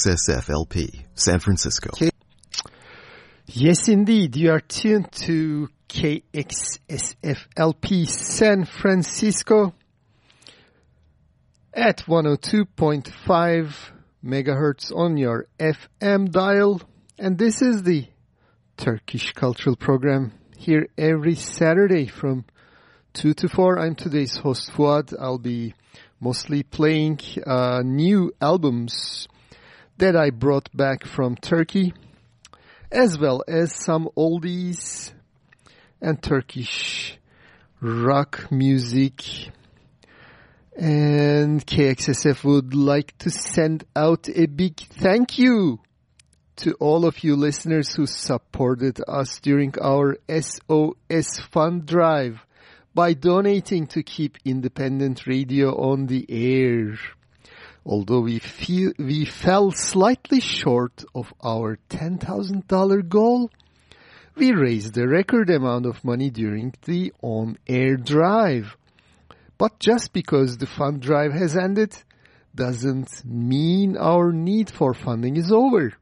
KXSFLP, San Francisco. K- yes, indeed. You are tuned to KXSFLP San Francisco at 102.5 megahertz on your FM dial. And this is the Turkish Cultural Program here every Saturday from 2 to 4. I'm today's host Fuad. I'll be mostly playing uh, new albums that I brought back from Turkey, as well as some oldies and Turkish rock music. And KXSF would like to send out a big thank you to all of you listeners who supported us during our SOS Fund Drive by donating to keep independent radio on the air. Although we feel we fell slightly short of our $10,000 goal, we raised a record amount of money during the on-air drive. But just because the fund drive has ended doesn't mean our need for funding is over.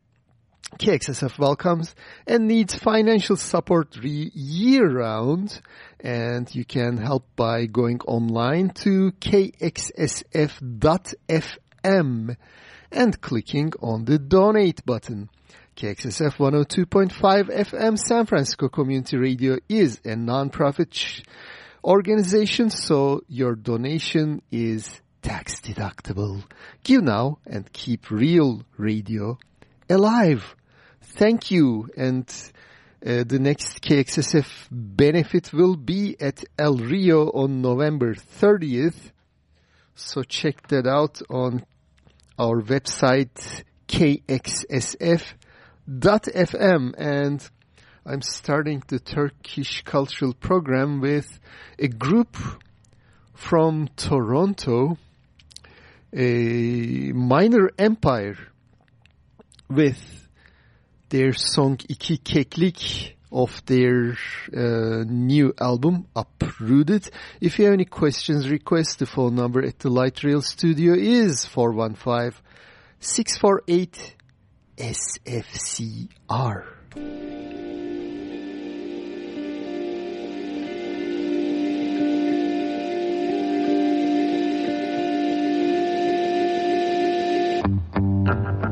KXSF welcomes and needs financial support year-round and you can help by going online to kxsf.fm and clicking on the donate button. KXSF 102.5 FM San Francisco Community Radio is a non-profit organization so your donation is tax deductible. Give now and keep real radio alive. Thank you. And uh, the next KXSF benefit will be at El Rio on November 30th. So check that out on our website kxsf.fm and I'm starting the Turkish cultural program with a group from Toronto, a minor empire with their song İki Keklik of their uh, new album Uprooted. If you have any questions, request the phone number at the Light Rail Studio is 415-648-SFCR. İki keklik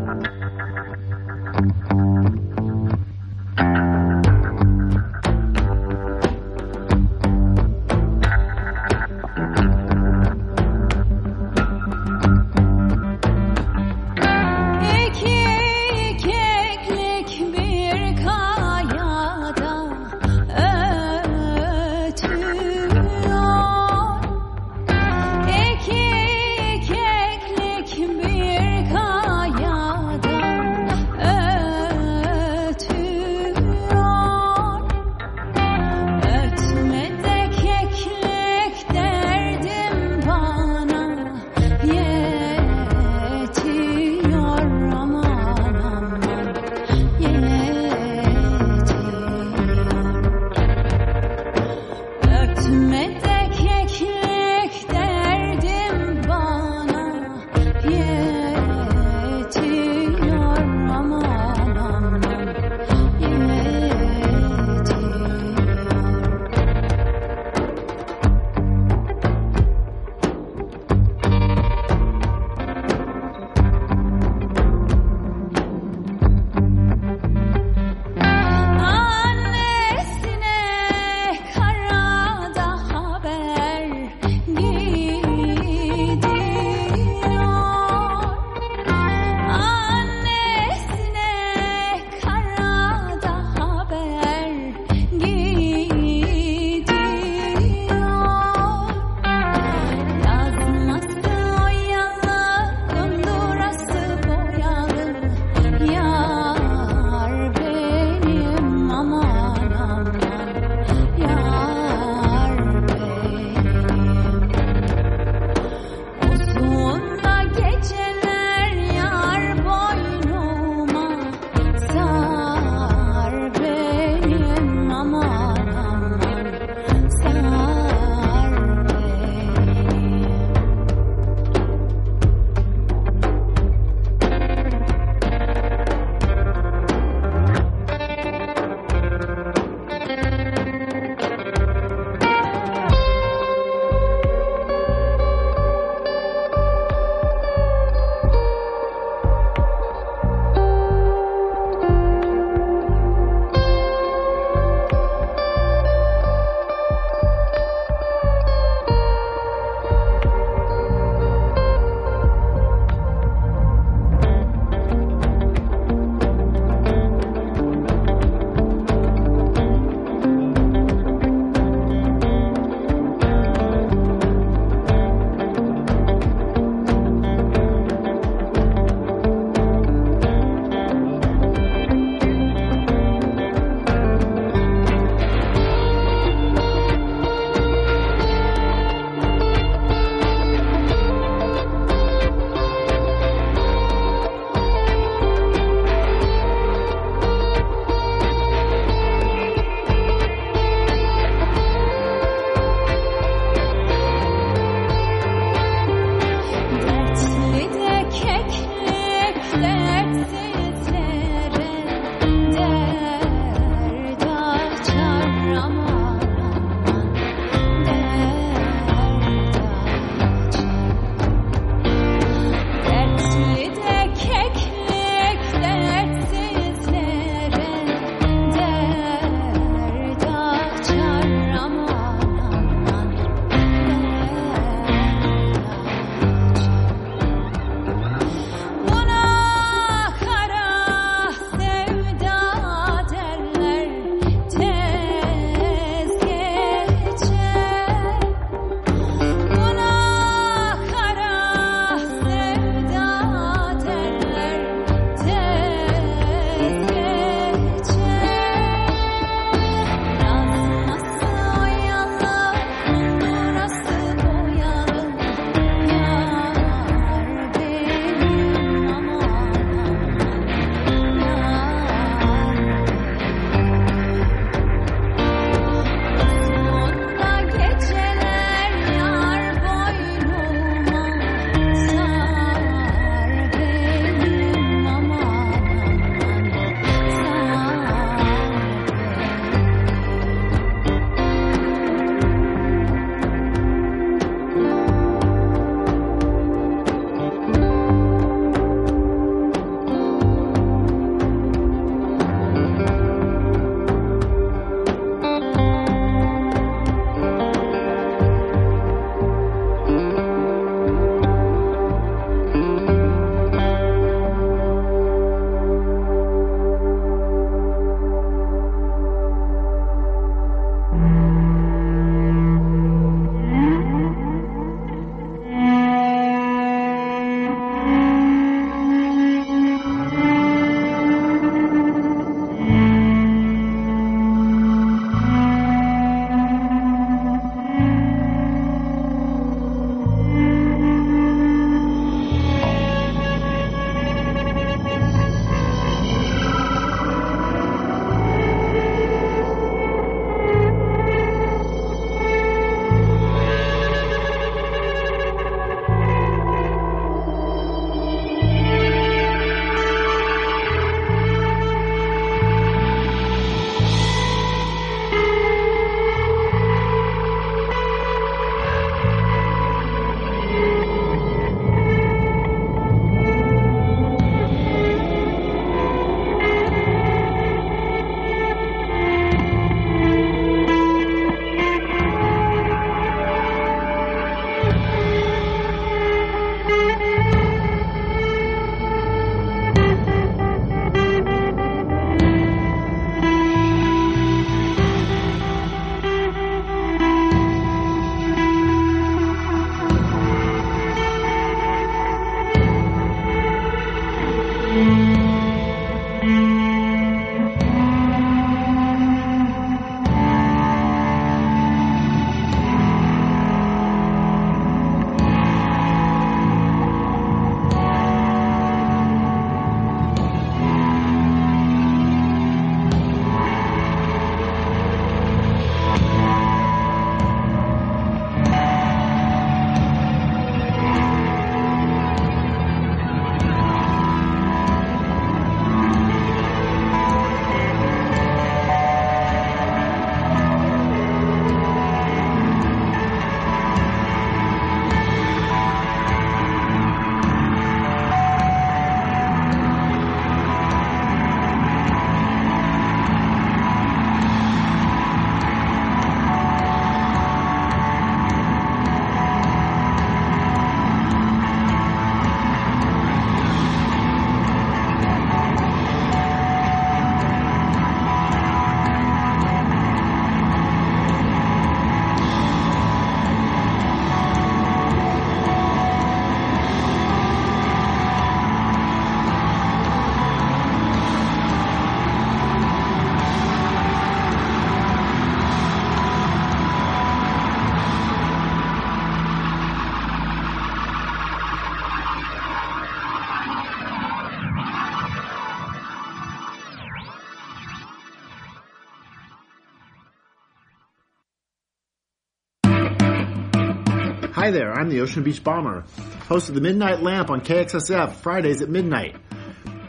there, I'm the Ocean Beach Bomber, host of the Midnight Lamp on KXSF, Fridays at midnight.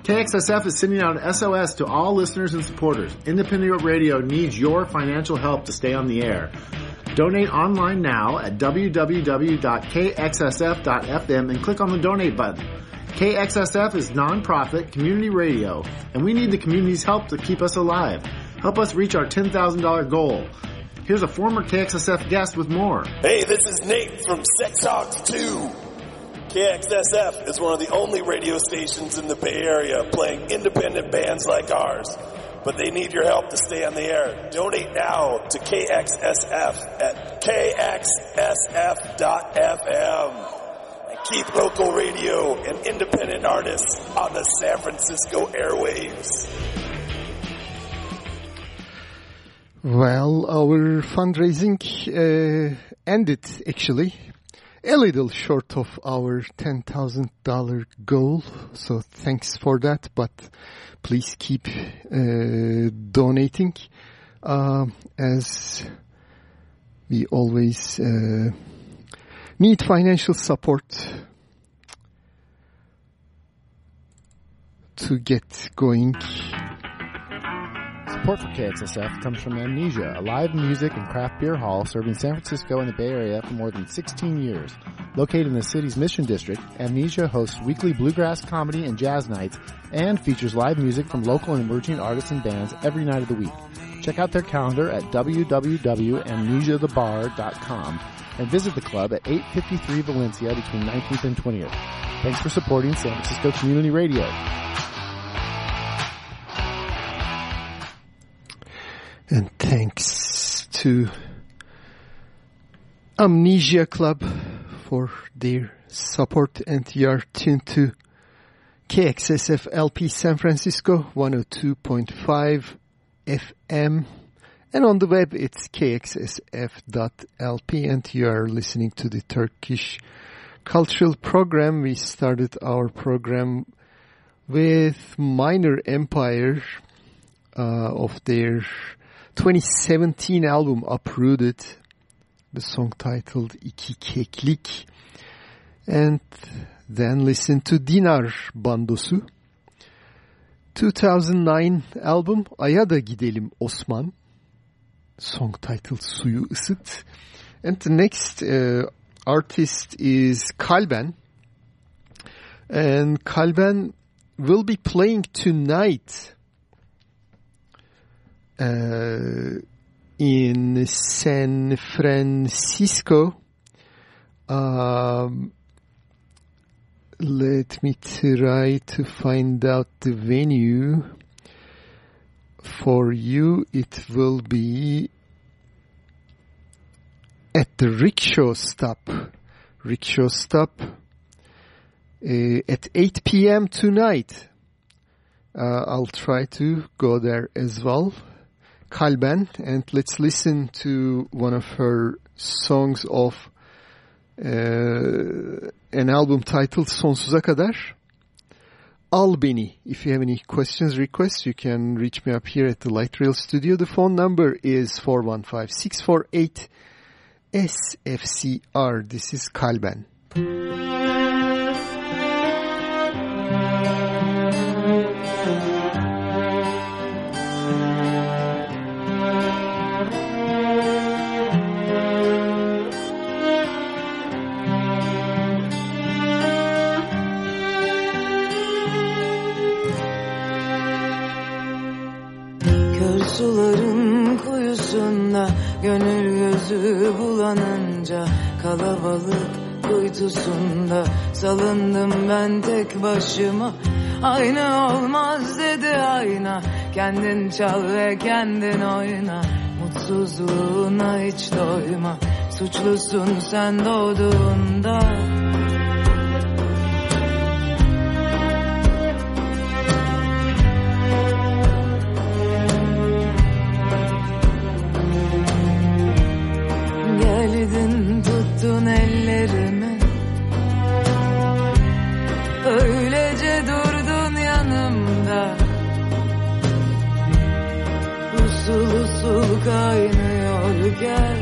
KXSF is sending out an SOS to all listeners and supporters. Independent radio needs your financial help to stay on the air. Donate online now at www.kxsf.fm and click on the donate button. KXSF is nonprofit community radio, and we need the community's help to keep us alive. Help us reach our $10,000 goal. Here's a former KXSF guest with more. Hey, this is Nate from Sex Hawks 2. KXSF is one of the only radio stations in the Bay Area playing independent bands like ours. But they need your help to stay on the air. Donate now to KXSF at kxsf.fm. And keep local radio and independent artists on the San Francisco airwaves. Well, our fundraising uh, ended actually a little short of our $10,000 goal. So thanks for that, but please keep uh, donating uh, as we always uh, need financial support to get going. Support for KXSF comes from Amnesia, a live music and craft beer hall serving San Francisco and the Bay Area for more than 16 years. Located in the city's Mission District, Amnesia hosts weekly bluegrass comedy and jazz nights and features live music from local and emerging artists and bands every night of the week. Check out their calendar at www.amnesiathebar.com and visit the club at 853 Valencia between 19th and 20th. Thanks for supporting San Francisco Community Radio. And thanks to Amnesia Club for their support and you are tuned to KXSF LP San Francisco 102.5 FM and on the web it's kxsf.lp and you are listening to the Turkish cultural program. We started our program with Minor Empire uh, of their 2017 album Uprooted, the song titled İki Keklik, and then listen to Dinar Bandosu, 2009 album Ay'a da Gidelim Osman, song titled Suyu Isıt, and the next uh, artist is Kalben, and Kalben will be playing tonight uh, in San Francisco. Um, let me try to find out the venue. For you, it will be at the rickshaw stop. Rickshaw stop uh, at 8 p.m. tonight. Uh, I'll try to go there as well. Kalben and let's listen to one of her songs of uh, an album titled Sonsuza Kadar. Al Beni. If you have any questions, requests, you can reach me up here at the Light Rail Studio. The phone number is 415-648-SFCR. This is Kalben. Suların kuyusunda Gönül gözü bulanınca Kalabalık kuytusunda Salındım ben tek başıma. Aynı olmaz dedi ayna Kendin çal ve kendin oyna. Mutsuzluğuna hiç doyma Suçlusun sen doğduğunda gel.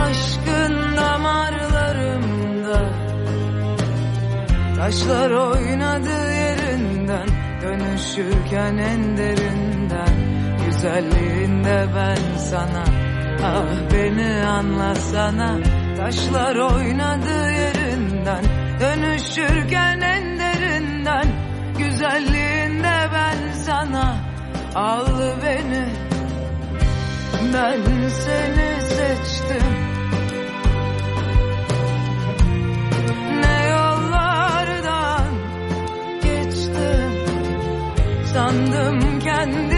Aşkın damarlarımda. Taşlar oynadı yerinden Dönüşürken en derinden. Güzelliğinde ben sana Ah beni anlasana. Taşlar oynadı yerinden Dönüşürken en derinden. Güzelliğinde ben sana Al beni. Ben seni seçtim. Ne yollardan geçtim. Sandım kendime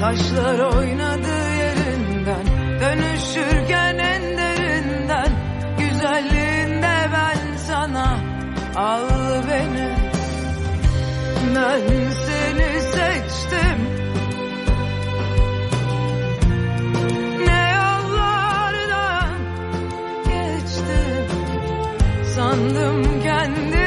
Taşlar oynadı yerinden Dönüşürken en derinden. Güzelliğinde ben sana Al beni. Ben seni seçtim. Ne yollardan geçtim? Sandım kendime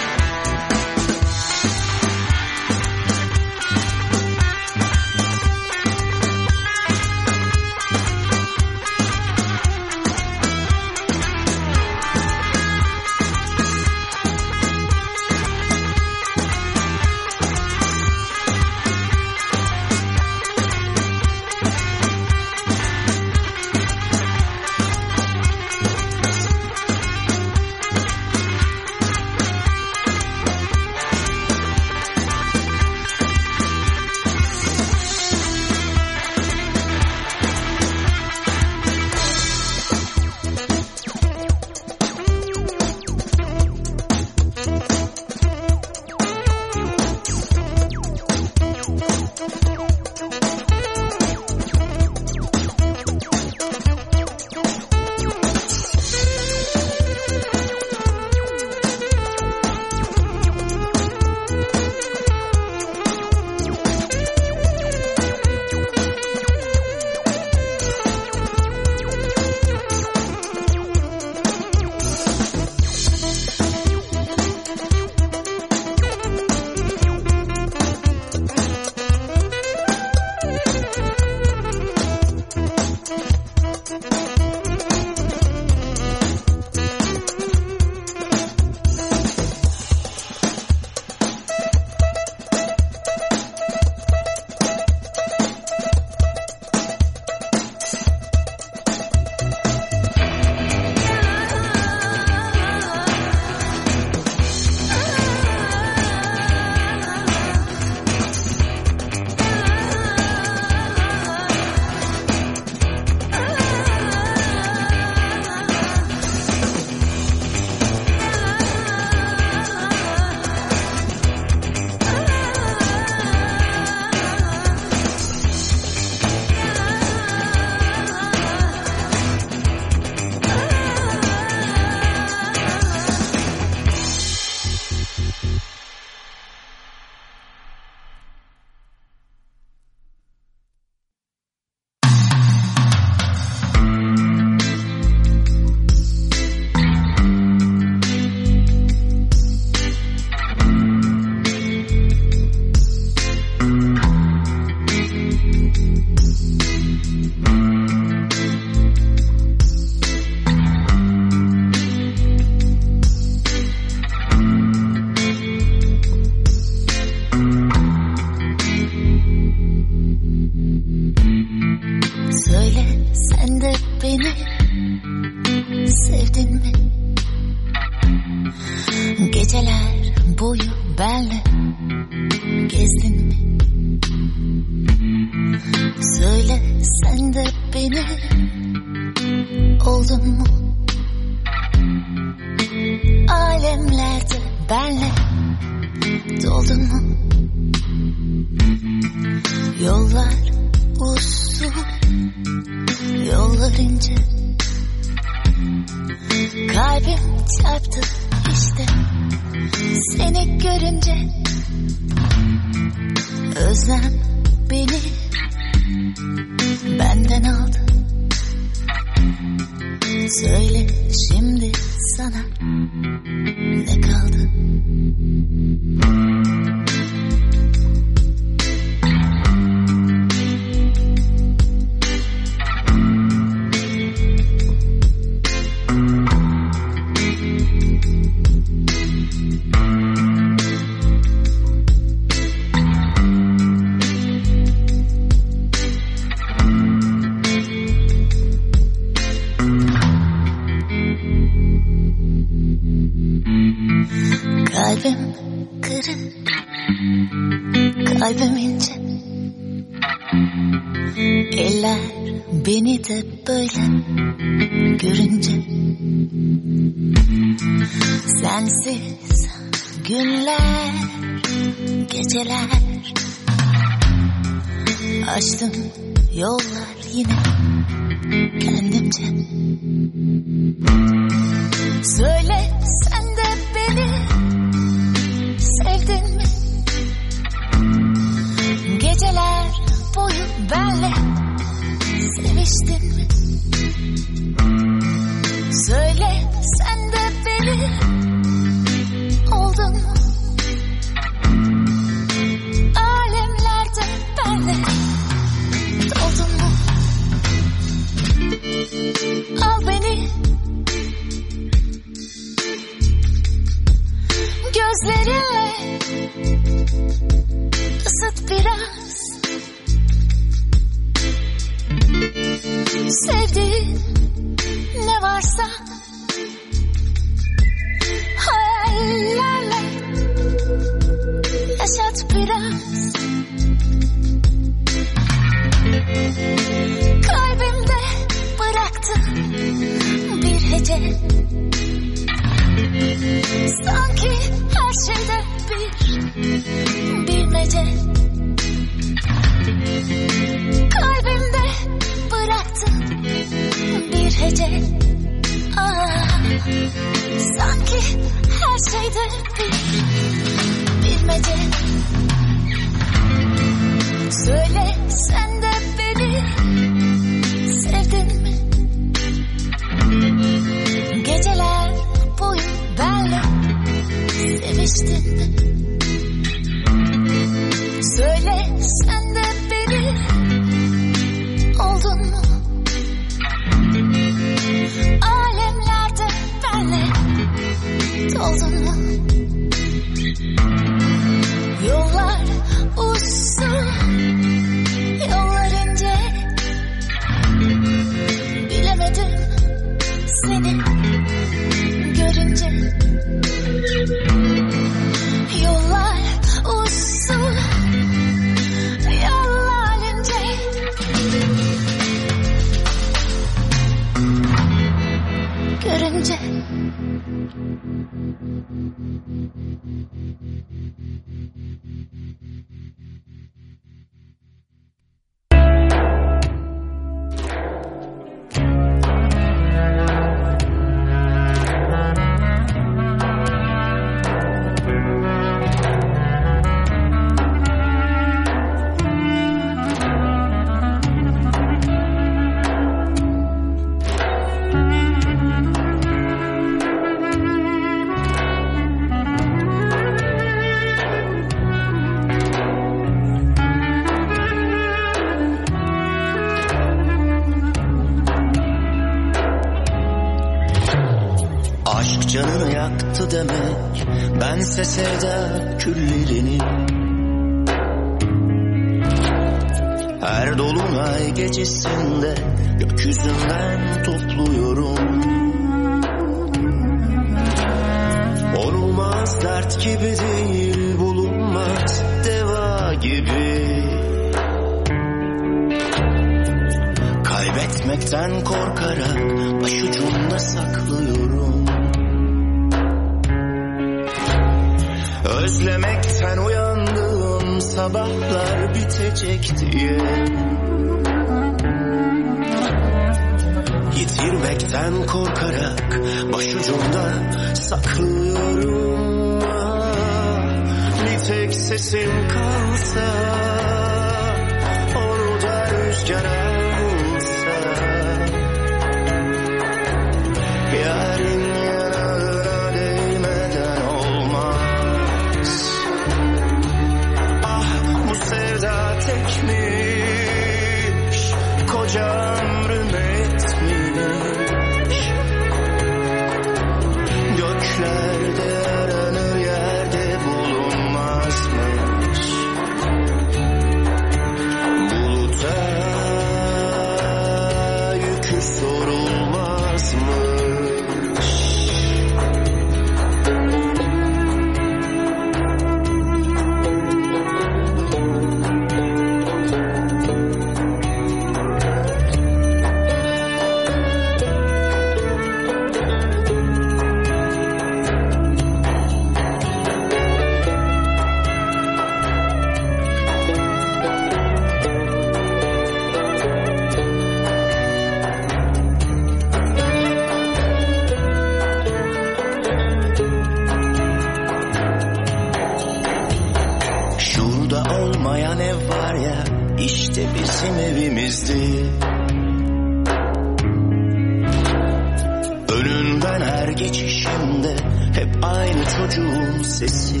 her geçişimde hep aynı çocuğun sesi.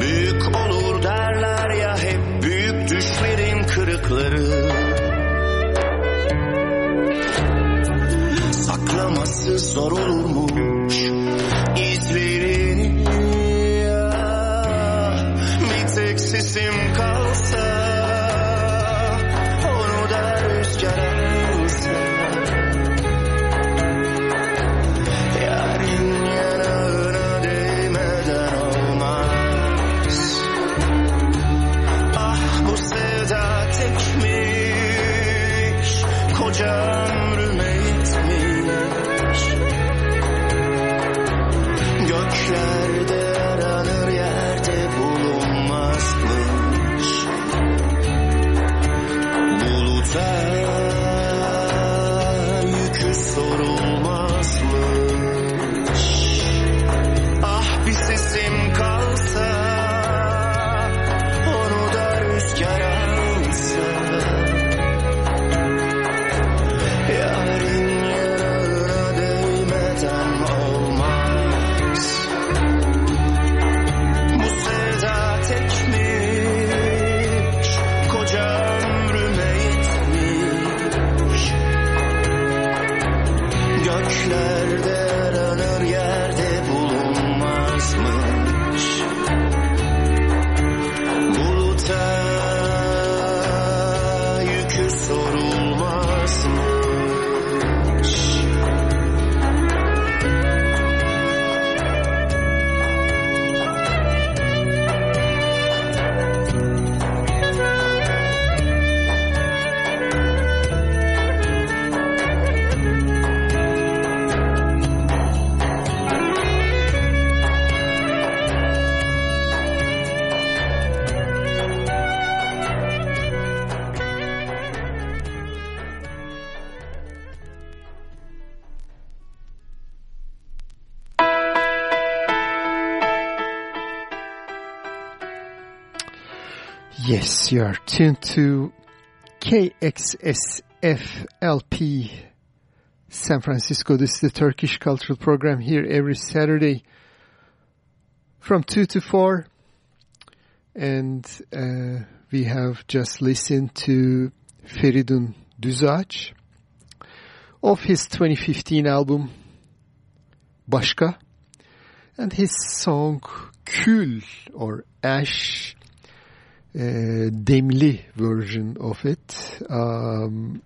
Büyük olur derler ya hep büyük düşlerin kırıkları. Saklaması zor olurmuş izlerini Yes, you are tuned to KXSFLP San Francisco. This is the Turkish Cultural Program here every Saturday from 2 to 4. And uh, we have just listened to Feridun Düzağaç of his 2015 album Başka and his song Kül or Ash uh, demli version of it. Um,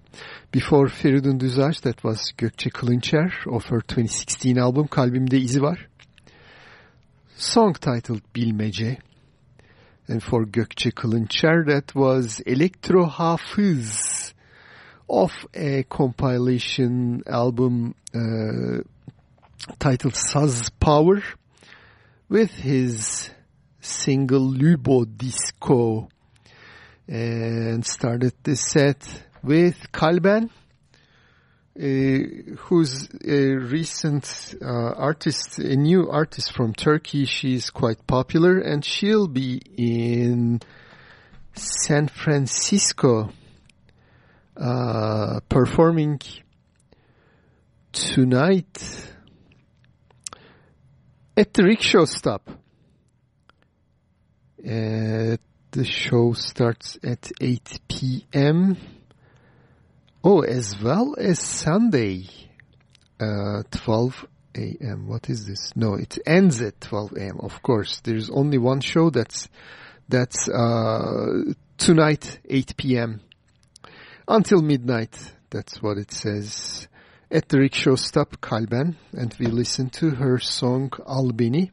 before Feridun Düzağaç, that was Gökçe Kılınçer of her 2016 album Kalbimde İzi Var. Song titled Bilmece. And for Gökçe Kılınçer, that was Elektro Hafız of a compilation album uh, titled Saz Power with his single Lubo Disco and started the set with Kalben uh, who's a recent uh, artist, a new artist from Turkey. She's quite popular and she'll be in San Francisco uh, performing tonight at the rickshaw stop. Uh, the show starts at 8 p.m. Oh, as well as Sunday, uh, 12 a.m. What is this? No, it ends at 12 a.m. Of course, there's only one show that's that's uh, tonight, 8 p.m. until midnight. That's what it says at the rickshaw stop Kalben, and we listen to her song Al Beni.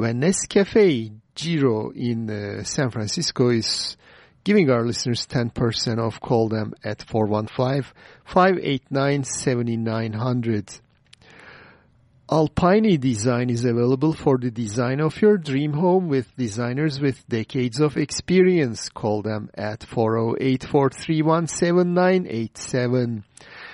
When Nescafe Giro in uh, San Francisco is giving our listeners 10% off, call them at 415-589-7900. Alpine Design is available for the design of your dream home with designers with decades of experience. Call them at 408-431-7987.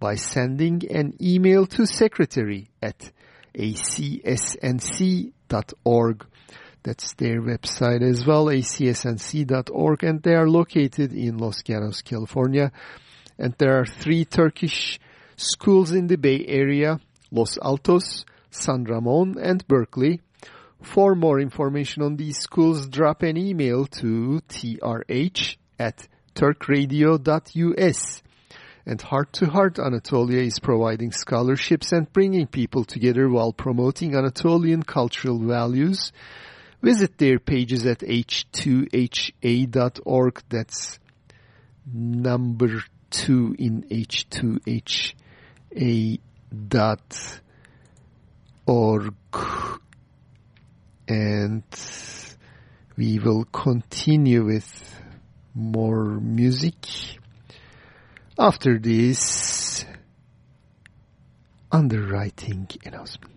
by sending an email to secretary at acsnc.org. That's their website as well, acsnc.org, and they are located in Los Gatos, California. And there are three Turkish schools in the Bay Area, Los Altos, San Ramon, and Berkeley. For more information on these schools, drop an email to trh at turkradio.us. And Heart to Heart Anatolia is providing scholarships and bringing people together while promoting Anatolian cultural values. Visit their pages at h2ha.org. That's number two in h2ha dot org. And we will continue with more music after this underwriting announcement.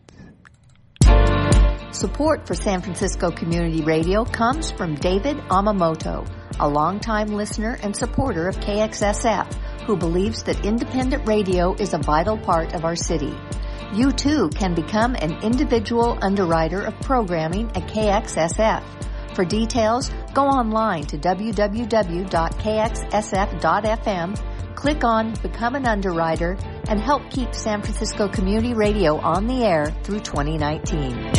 Support for San Francisco Community Radio comes from David Amamoto, a longtime listener and supporter of KXSF, who believes that independent radio is a vital part of our city. You too can become an individual underwriter of programming at KXSF. For details, go online to www.kxsf.fm, click on Become an Underwriter, and help keep San Francisco Community Radio on the air through 2019.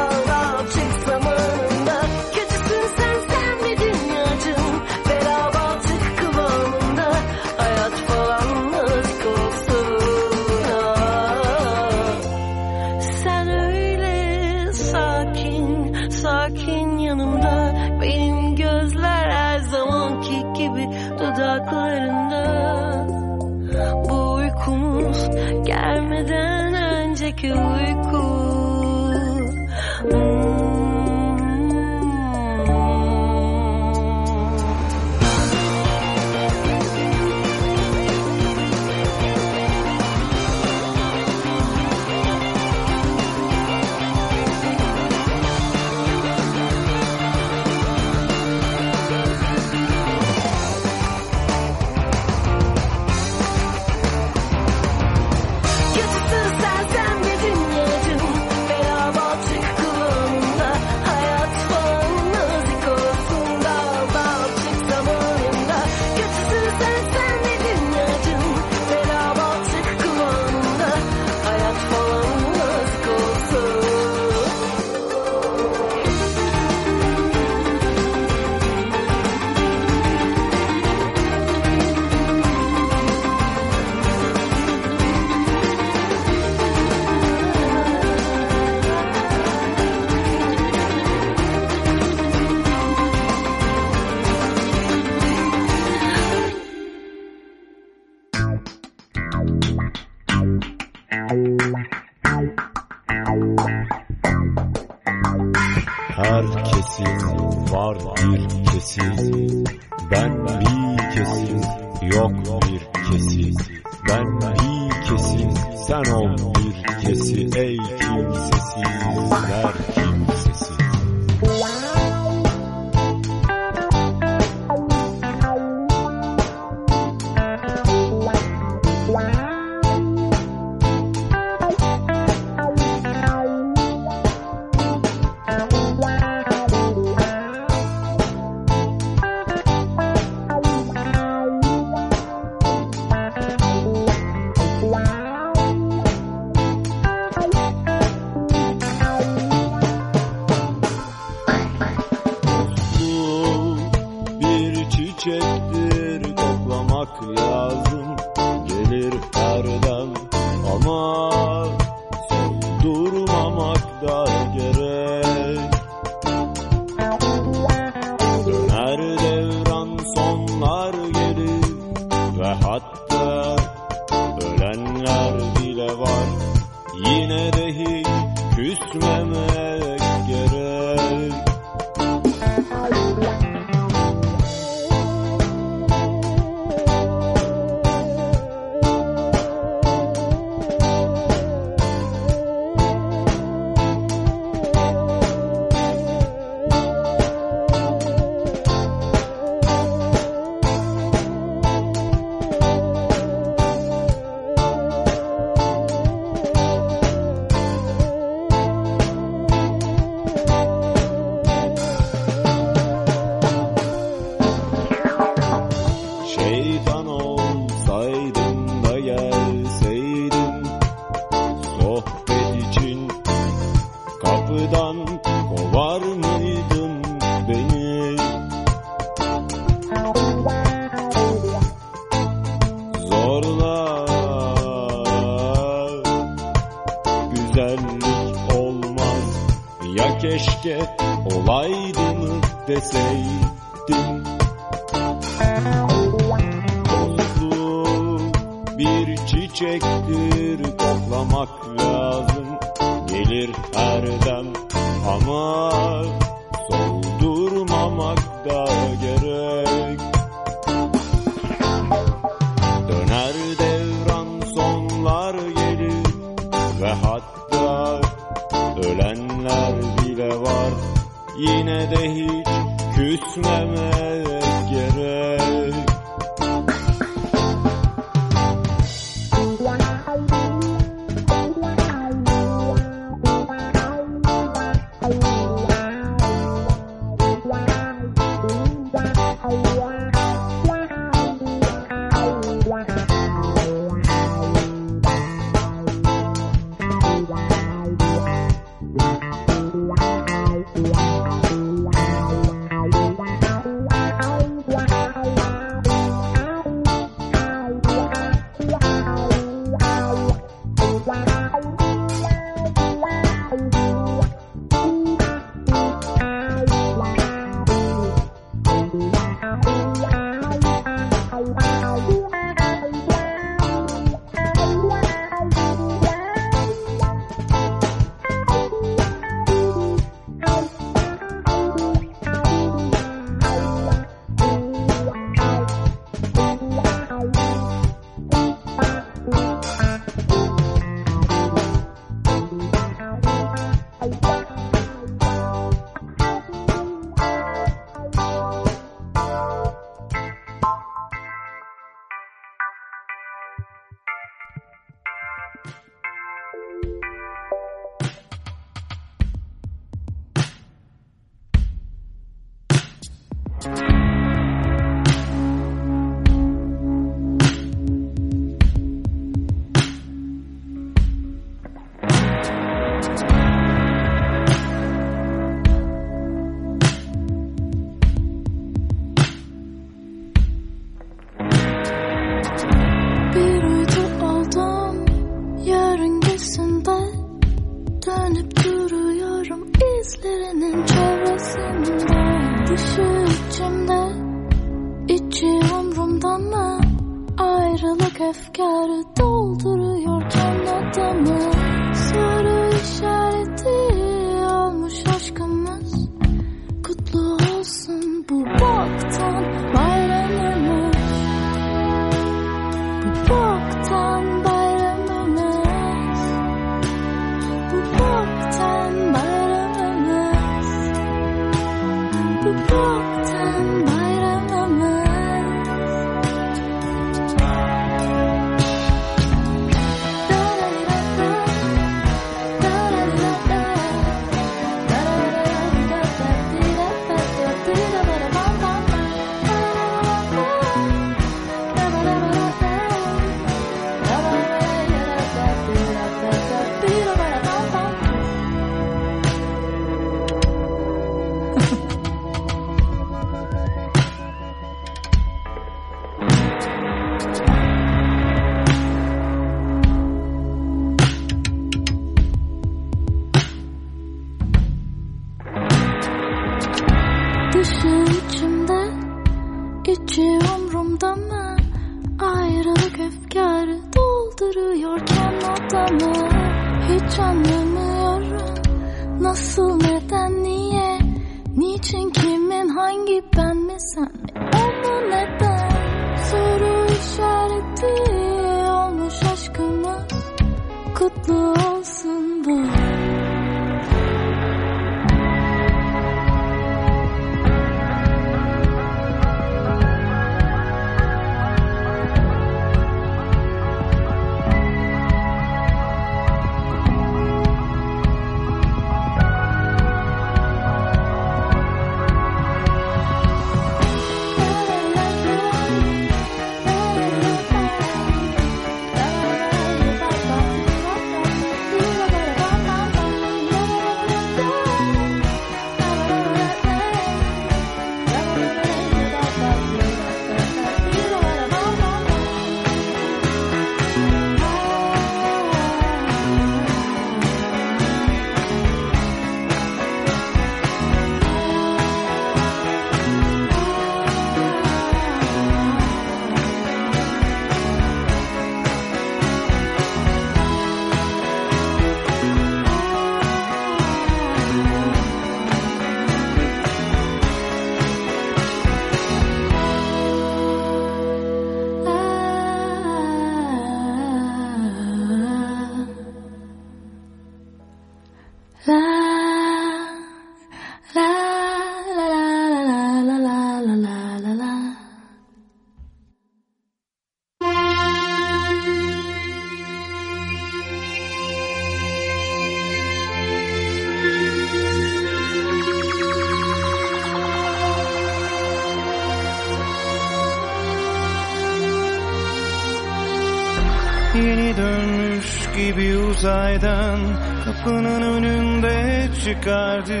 neden kapının önünde çıkardı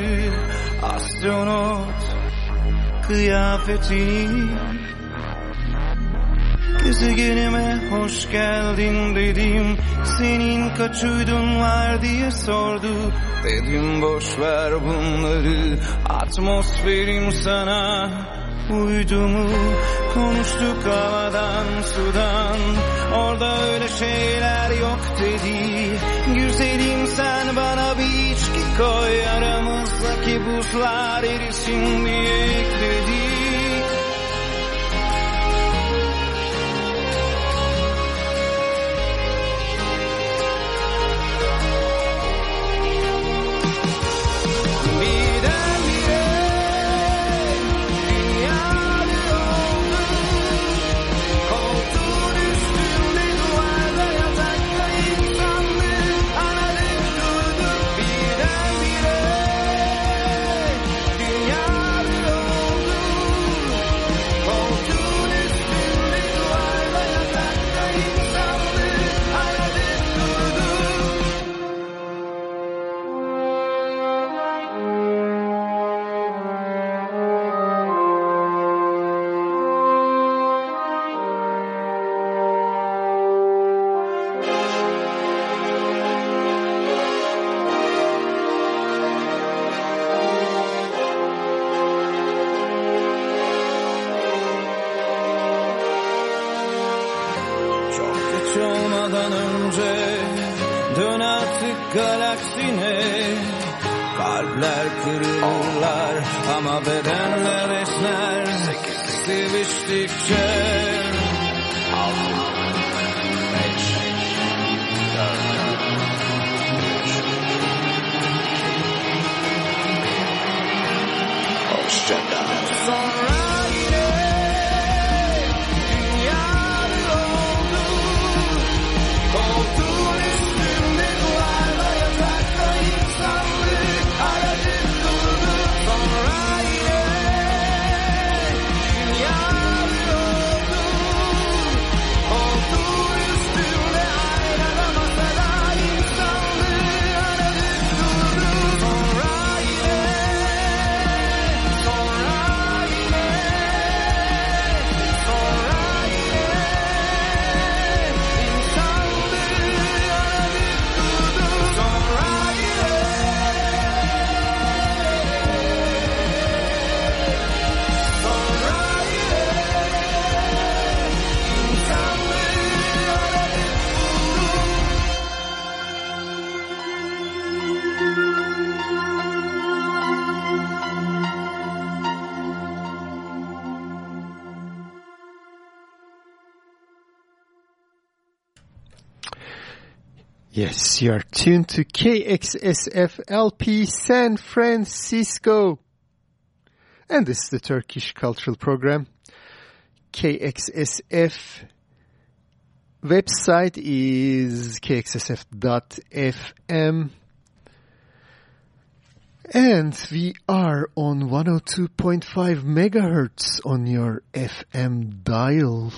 astronot kıyafetini. Gezegenime hoş geldin dedim Senin kaç uydun var diye sordu. Dedim boş ver bunları Atmosferim sana uydu mu? Konuştuk havadan sudan. Orada öyle şeyler yok dedi. Güzelim sen bana bir içki koy. Aramızdaki buzlar erisin diye ekledi. Yes, you are tuned to KXSF LP San Francisco. And this is the Turkish Cultural Program. KXSF website is kxsf.fm. And we are on 102.5 megahertz on your FM dial.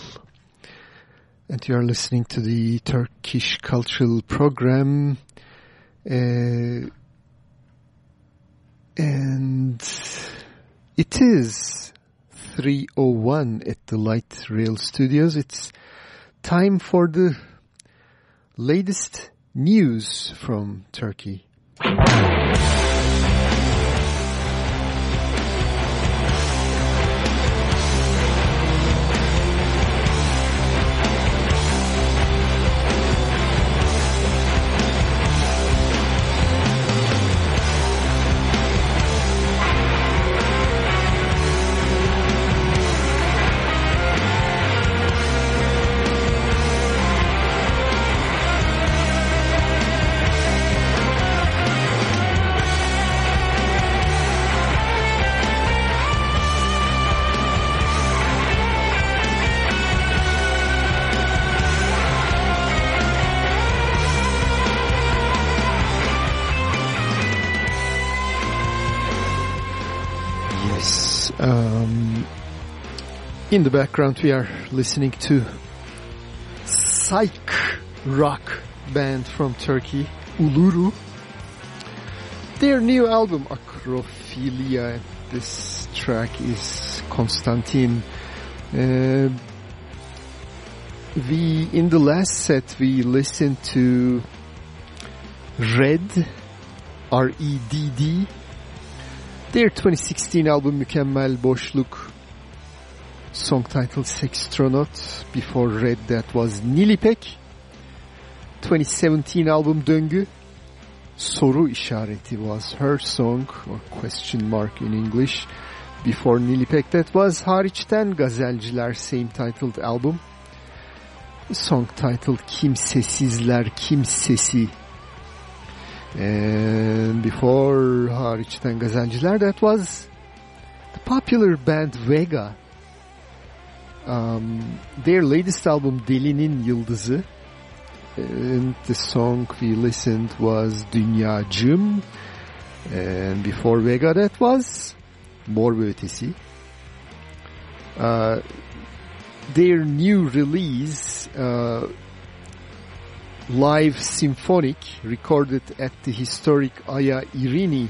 And you are listening to the Turkish Cultural Program. Uh, and it is 3.01 at the Light Rail Studios. It's time for the latest news from Turkey. In the background, we are listening to psych rock band from Turkey, Uluru. Their new album, Acrophilia. This track is Constantine. Uh, we in the last set we listened to Redd, R E D D. Their 2016 album Mükemmel Boşluk song titled Sextronot. Before Redd that was Nilipek. 2017 album Döngü Soru işareti was her song or question mark in English. Before Nilipek that was Hariçten Gazelciler same titled album. Song titled Kimsesizler Kimsesi and before Hariçten Gazelciler, that was the popular band Vega. Um, their latest album Delinin Yıldızı. And the song we listened was Dünyacım. And before Vega that was Mor ve Ötesi. Uh, their new release uh, live symphonic recorded at the historic Aya Irini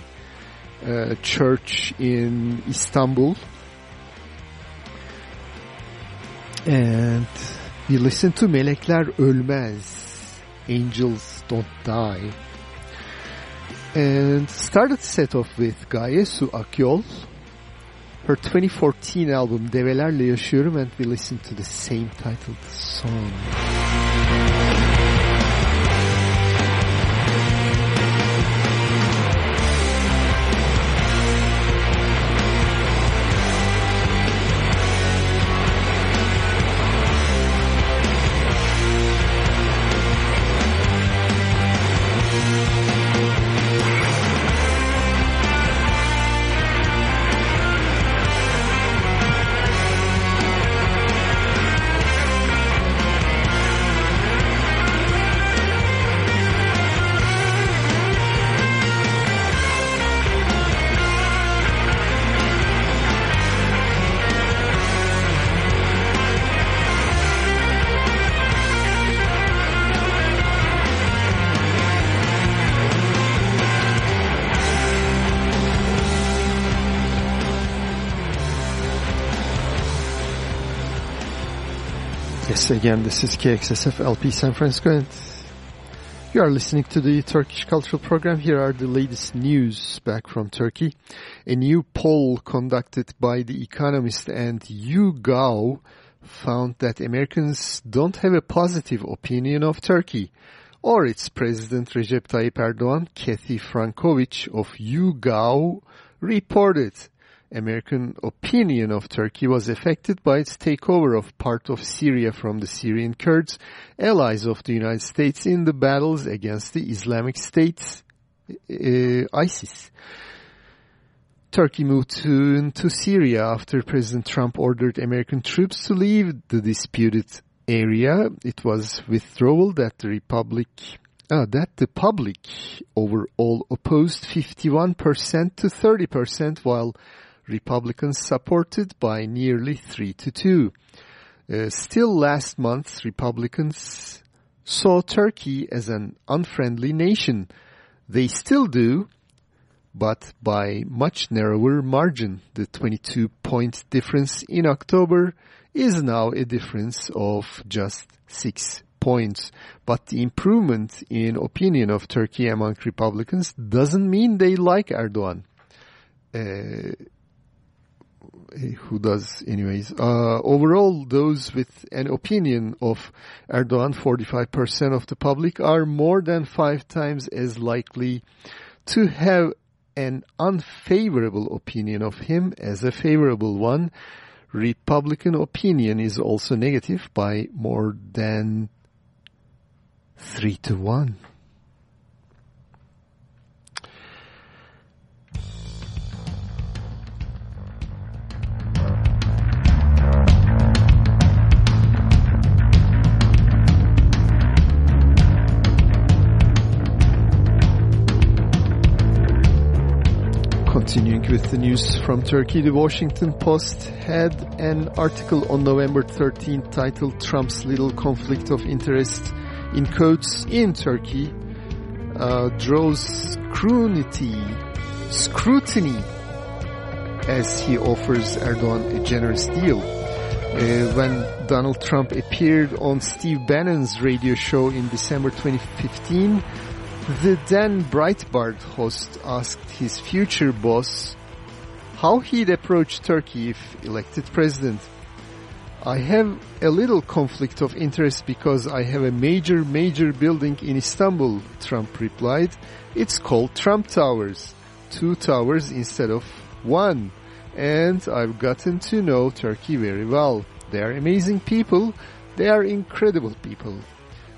uh, church in Istanbul. And we listen to Melekler Ölmez, Angels Don't Die. And started set off with Gaye Su Akyol, her 2014 album Develerle Yaşıyorum and we listen to the same titled song. Again, this is KXSF LP San Francisco and you are listening to the Turkish Cultural Program. Here are the latest news back from Turkey. A new poll conducted by The Economist and YouGov found that Americans don't have a positive opinion of Turkey or its President Recep Tayyip Erdogan. Kathy Frankovic of YouGov reported American opinion of Turkey was affected by its takeover of part of Syria from the Syrian Kurds, allies of the United States in the battles against the Islamic State, uh, ISIS. Turkey moved to, to Syria after President Trump ordered American troops to leave the disputed area. It was withdrawal that the Republic uh, that the public overall opposed 51% to 30%, while Republicans supported by nearly 3 to 2. Uh, still last month, Republicans saw Turkey as an unfriendly nation. They still do, but by much narrower margin. The 22 point difference in October is now a difference of just 6 points. But the improvement in opinion of Turkey among Republicans doesn't mean they like Erdogan. Uh, who does anyways. Uh, overall, those with an opinion of Erdogan, 45% of the public, are more than five times as likely to have an unfavorable opinion of him as a favorable one. Republican opinion is also negative by more than three to one. Continuing with the news from Turkey, the Washington Post had an article on November 13 titled Trump's Little Conflict of Interest in Quotes in Turkey uh, draws scrutiny, scrutiny as he offers Erdogan a generous deal. Uh, when Donald Trump appeared on Steve Bannon's radio show in December 2015, the then Breitbart host asked his future boss how he'd approach Turkey if elected president. I have a little conflict of interest because I have a major, major building in Istanbul, Trump replied. It's called Trump Towers. Two towers instead of one. And I've gotten to know Turkey very well. They are amazing people. They are incredible people.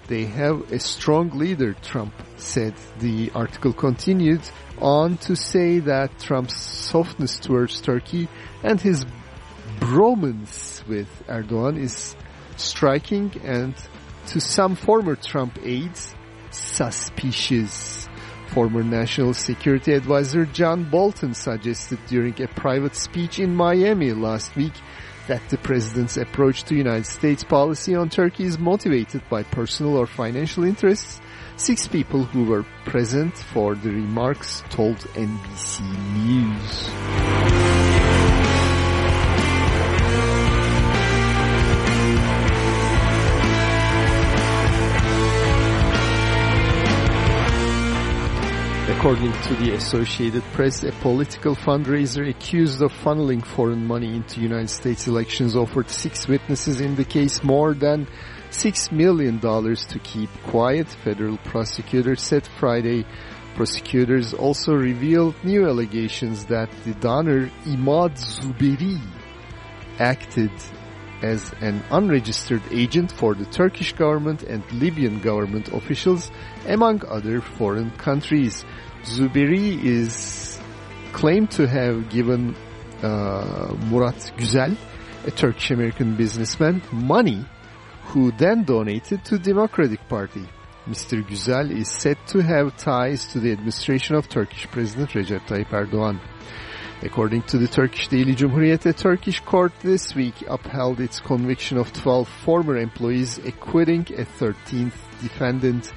They have a strong leader, Trump said. The article continued on to say that Trump's softness towards Turkey and his bromance with Erdogan is striking and to some former Trump aides, suspicious. Former National Security Advisor John Bolton suggested during a private speech in Miami last week that the president's approach to United States policy on Turkey is motivated by personal or financial interests. Six people who were present for the remarks told NBC News. According to the Associated Press, a political fundraiser accused of funneling foreign money into United States elections offered six witnesses in the case more than $6 million to keep quiet, federal prosecutors said Friday. Prosecutors also revealed new allegations that the donor Imad Zuberi acted as an unregistered agent for the Turkish government and Libyan government officials, among other foreign countries. Zuberi is claimed to have given uh, Murat Güzel, a Turkish-American businessman, money who then donated to Democratic Party. Mr. Güzel is said to have ties to the administration of Turkish President Recep Tayyip Erdogan. According to the Turkish daily Cumhuriyet, a Turkish court this week upheld its conviction of 12 former employees, acquitting a 13th defendant.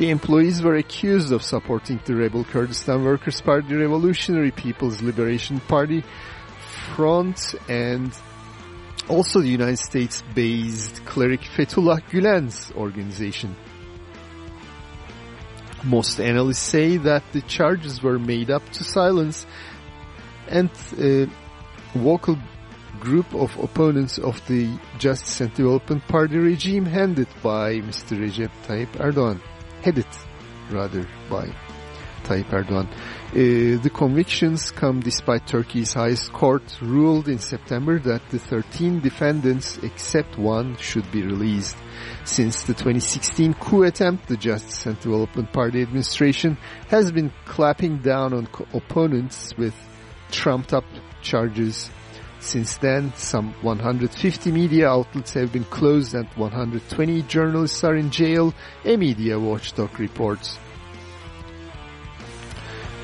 The employees were accused of supporting the rebel Kurdistan Workers' Party, Revolutionary People's Liberation Party, Front, and also the United States-based cleric Fethullah Gülen's organization. Most analysts say that the charges were made up to silence and a vocal group of opponents of the Justice and Development Party regime headed by Mr. Recep Tayyip Erdogan. Headed, rather, by Tayyip Erdogan. Uh, the convictions come despite Turkey's highest court ruled in September that the 13 defendants except one should be released. Since the 2016 coup attempt, the Justice and Development Party administration has been clapping down on opponents with trumped up charges. Since then, some 150 media outlets have been closed and 120 journalists are in jail, a media watchdog reports.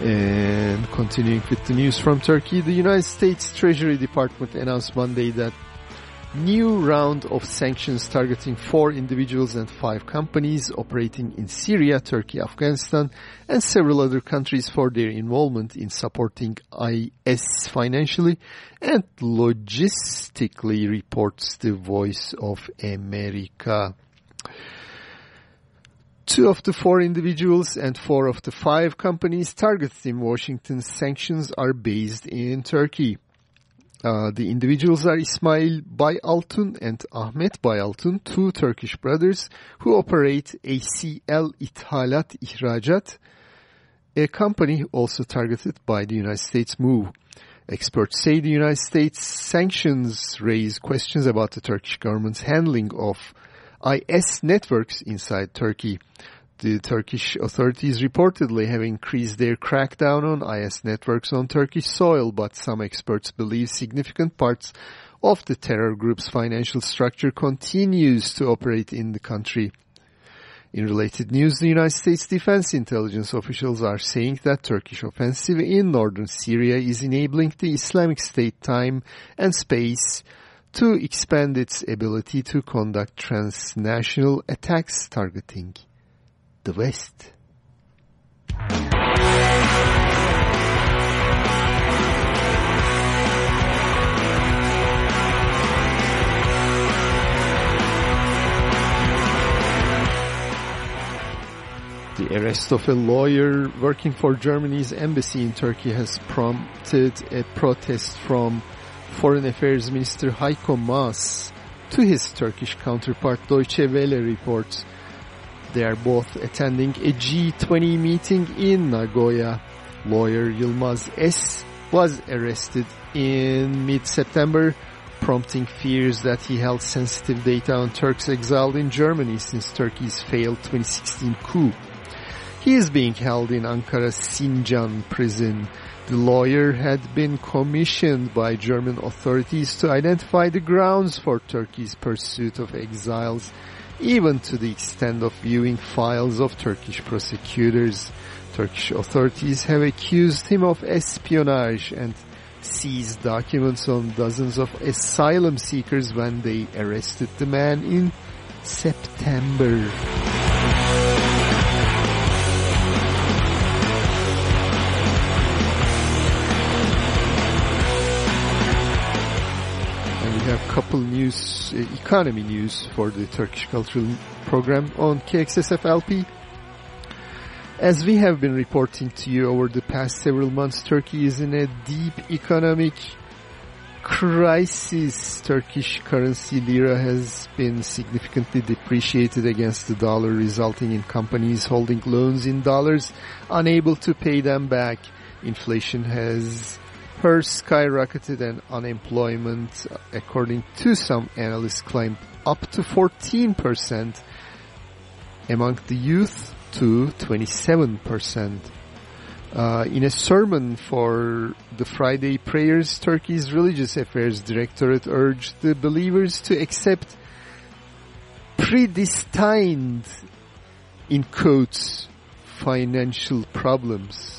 And continuing with the news from Turkey, the United States Treasury Department announced Monday that new round of sanctions targeting four individuals and five companies operating in Syria, Turkey, Afghanistan, and several other countries for their involvement in supporting IS financially and logistically reports the Voice of America. Two of the four individuals and four of the five companies targeted in Washington's sanctions are based in Turkey. Uh, the individuals are Ismail Bayaltun and Ahmet Bayaltun, two Turkish brothers who operate ACL İthalat İhracat, a company also targeted by the United States move. Experts say the United States sanctions raise questions about the Turkish government's handling of IS networks inside Turkey. The Turkish authorities reportedly have increased their crackdown on IS networks on Turkish soil, but some experts believe significant parts of the terror group's financial structure continues to operate in the country. In related news, the United States defense intelligence officials are saying that Turkish offensive in northern Syria is enabling the Islamic State time and space to expand its ability to conduct transnational attacks targeting the West. The arrest of a lawyer working for Germany's embassy in Turkey has prompted a protest from Foreign Affairs Minister Heiko Maas to his Turkish counterpart Deutsche Welle reports. They are both attending a G20 meeting in Nagoya. Lawyer Yilmaz S. was arrested in mid-September, prompting fears that he held sensitive data on Turks exiled in Germany since Turkey's failed 2016 coup. He is being held in Ankara's Sincan prison. The lawyer had been commissioned by German authorities to identify the grounds for Turkey's pursuit of exiles, even to the extent of viewing files of Turkish prosecutors. Turkish authorities have accused him of espionage and seized documents on dozens of asylum seekers when they arrested the man in September. Couple news, uh, economy news for the Turkish Cultural Program on KXSF LP. As we have been reporting to you over the past several months, Turkey is in a deep economic crisis. Turkish currency lira has been significantly depreciated against the dollar, resulting in companies holding loans in dollars unable to pay them back. Inflation has her skyrocketed and unemployment, according to some analysts, climbed up to 14% among the youth to 27%. Uh, in a sermon for the Friday prayers, Turkey's Religious Affairs Directorate urged the believers to accept predestined, in quotes, financial problems.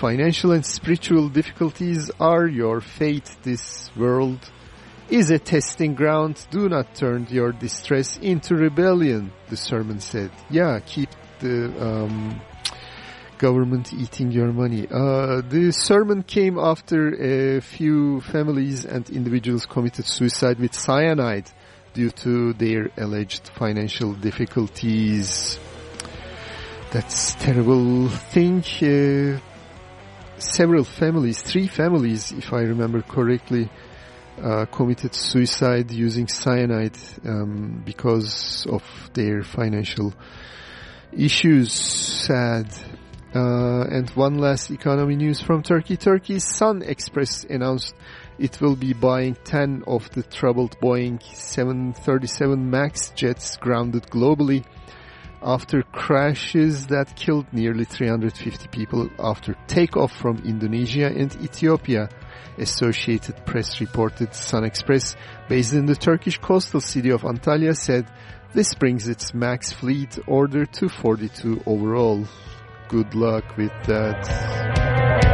Financial and spiritual difficulties are your fate. This world is a testing ground. Do not turn your distress into rebellion, the sermon said. Yeah, keep the um, government eating your money? Uh, the sermon came after a few families and individuals committed suicide with cyanide due to their alleged financial difficulties. That's terrible thing. Uh, several families, three families, if I remember correctly, uh, committed suicide using cyanide um, because of their financial issues. Sad. Uh, and one last economy news from Turkey. Turkey's Sun Express announced it will be buying 10 of the troubled Boeing 737 MAX jets grounded globally after crashes that killed nearly 350 people after takeoff from Indonesia and Ethiopia. Associated Press reported Sun Express, based in the Turkish coastal city of Antalya, said this brings its max fleet order to 42 overall. Good luck with that.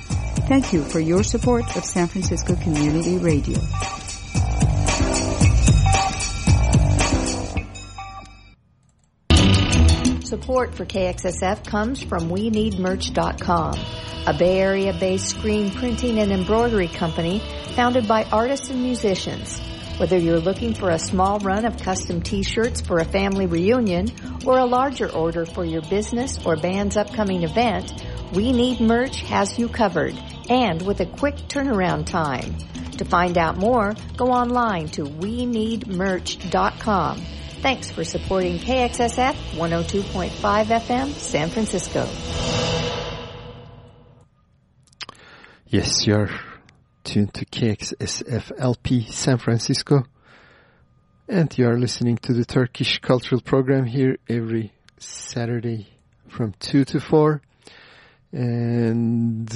Thank you for your support of San Francisco Community Radio. Support for KXSF comes from WeNeedMerch.com, a Bay Area-based screen printing and embroidery company founded by artists and musicians. Whether you're looking for a small run of custom t-shirts for a family reunion or a larger order for your business or band's upcoming event, We Need Merch has you covered and with a quick turnaround time. To find out more, go online to we need WeNeedMerch.com. Thanks for supporting KXSF 102.5 FM San Francisco. Yes, you're tuned to KXSF LP San Francisco. And you are listening to the Turkish Cultural Program here every Saturday from 2 to 4. And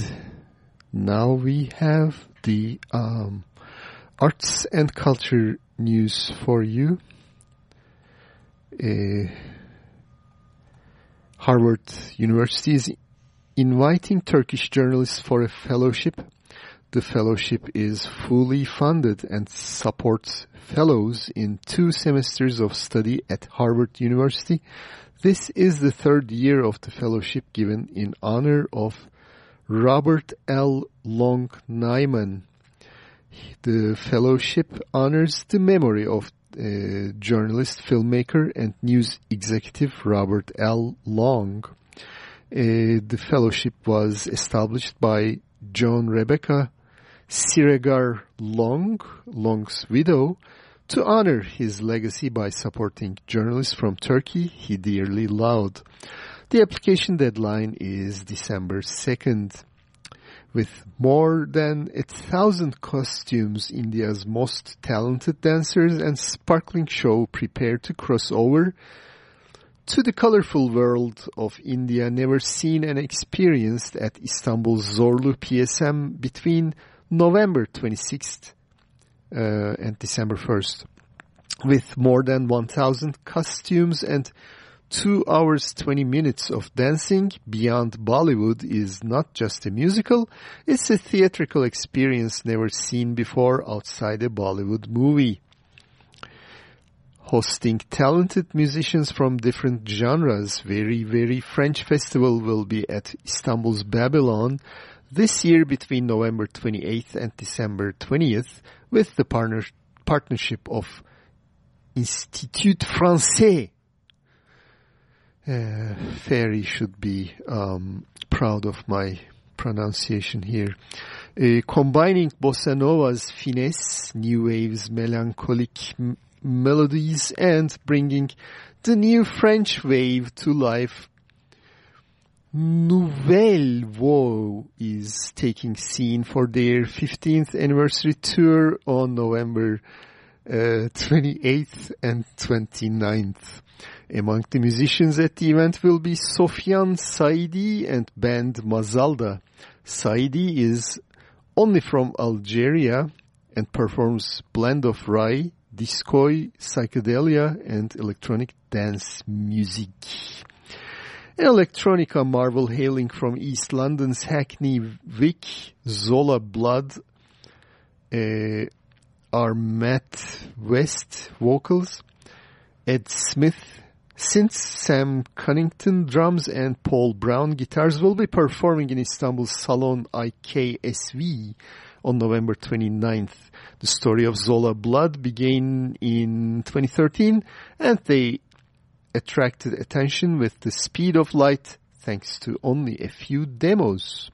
now we have the um, arts and culture news for you. Uh, Harvard University is inviting Turkish journalists for a fellowship. The fellowship is fully funded and supports fellows in two semesters of study at Harvard University. This is the third year of the fellowship given in honor of Robert L. Long Nieman. The fellowship honors the memory of uh, journalist, filmmaker, and news executive Robert L. Long. Uh, the fellowship was established by John Rebecca Siregar Long, Long's widow, to honor his legacy by supporting journalists from Turkey he dearly loved. The application deadline is December 2nd. With more than a thousand costumes, India's most talented dancers and sparkling show prepare to cross over to the colorful world of India never seen and experienced at Istanbul's Zorlu PSM between November 26th uh, Uh, and December 1st. With more than 1,000 costumes and 2 hours 20 minutes of dancing, Beyond Bollywood is not just a musical, it's a theatrical experience never seen before outside a Bollywood movie hosting talented musicians from different genres. Very, very French festival will be at Istanbul's Babylon this year between November 28th and December 20th with the partner, partnership of Institut Français. Uh, Ferry should be um, proud of my pronunciation here. Uh, combining bossa nova's finesse, new wave's melancholic melodies, and bringing the new French wave to life. Nouvelle Voix is taking scene for their 15th anniversary tour on November uh, 28th and 29th. Among the musicians at the event will be Sofian Saidi and band Mazalda. Saidi is only from Algeria and performs blend of Rai, disco, psychedelia and electronic dance music. Electronica marvel hailing from East London's Hackney Wick, Zola Blood, uh, are Matt West vocals, Ed Smith synths, Sam Cunnington drums and Paul Brown guitars will be performing in Istanbul's Salon IKSV on November 29th. The story of Zola Blood began in 2013 and they attracted attention with the speed of light thanks to only a few demos.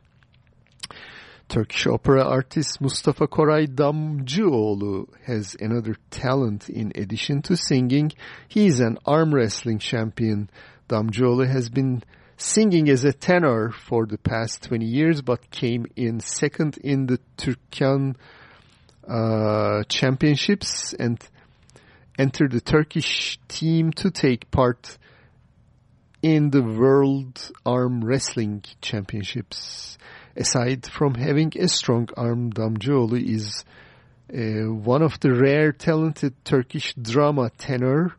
Turkish opera artist Mustafa Koray Damcıoğlu has another talent in addition to singing. He is an arm wrestling champion. Damcıoğlu has been singing as a tenor for the past 20 years but came in second in the Turkan uh, championships and entered the Turkish team to take part in the World Arm Wrestling Championships. Aside from having a strong arm, Damcıoğlu is uh, one of the rare talented Turkish drama tenor.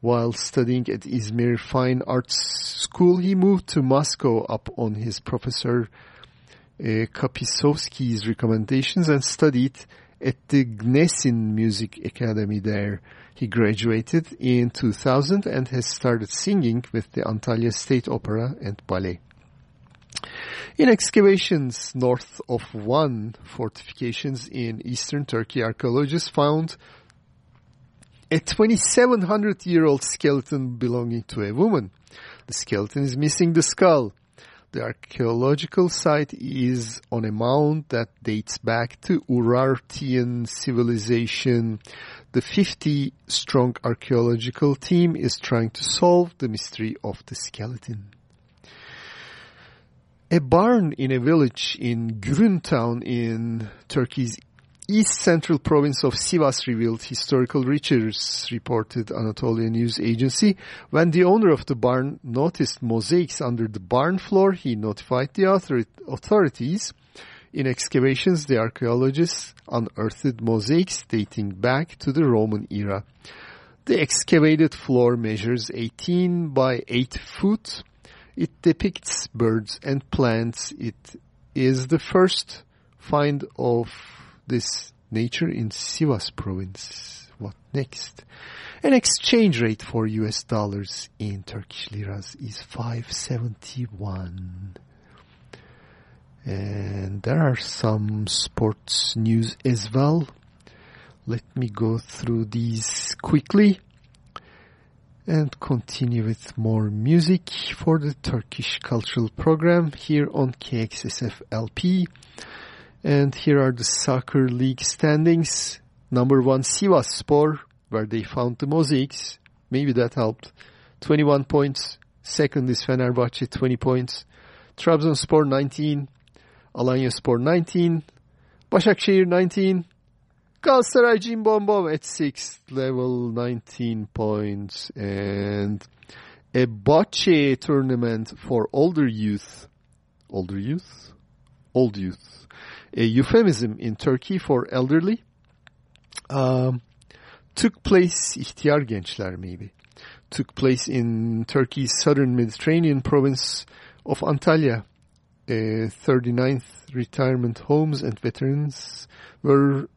While studying at Izmir Fine Arts School, he moved to Moscow up on his professor uh, Kapisovsky's recommendations and studied at the Gnesin Music Academy there. He graduated in 2000 and has started singing with the Antalya State Opera and Ballet. In excavations north of Van fortifications in eastern Turkey, archaeologists found a 2700 year old skeleton belonging to a woman. The skeleton is missing the skull. The archaeological site is on a mound that dates back to Urartian civilization. The 50 strong archaeological team is trying to solve the mystery of the skeleton. A barn in a village in Gürün town in Turkey's east central province of Sivas revealed historical riches, reported Anatolia News Agency. When the owner of the barn noticed mosaics under the barn floor, he notified the author- authorities. In excavations, the archaeologists unearthed mosaics dating back to the Roman era. The excavated floor measures 18 by 8 foot. It depicts birds and plants. It is the first find of this nature in Sivas province. What next? An exchange rate for US dollars in Turkish liras is 571. And there are some sports news as well. Let me go through these quickly and continue with more music for the Turkish cultural program here on KXSF LP. And here are the soccer league standings. Number one, Sivas Spor, where they found the mosaics. Maybe that helped. 21 points. Second is Fenerbahce, 20 points. Trabzonspor, 19. Alanyaspor 19, Başakşehir 19, Galatasaray Cim Bom Bom at 6th level 19 points and a bocce tournament for older youth. Older youth? Old youth. A euphemism in Turkey for elderly. Um, took place, ihtiyar gençler maybe, took place in Turkey's southern Mediterranean province of Antalya. Uh, 39th retirement homes and veterans were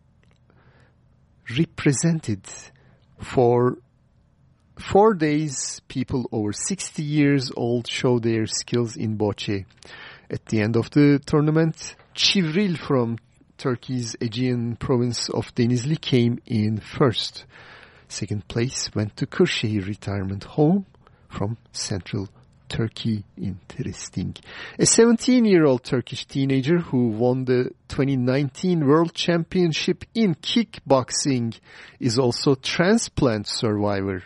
represented for four days. People over 60 years old show their skills in bocce. At the end of the tournament, Çivril from Turkey's Aegean province of Denizli came in first. Second place went to Kırşehir retirement home from central Turkey. Interesting. A 17-year-old Turkish teenager who won the 2019 World Championship in kickboxing is also transplant survivor.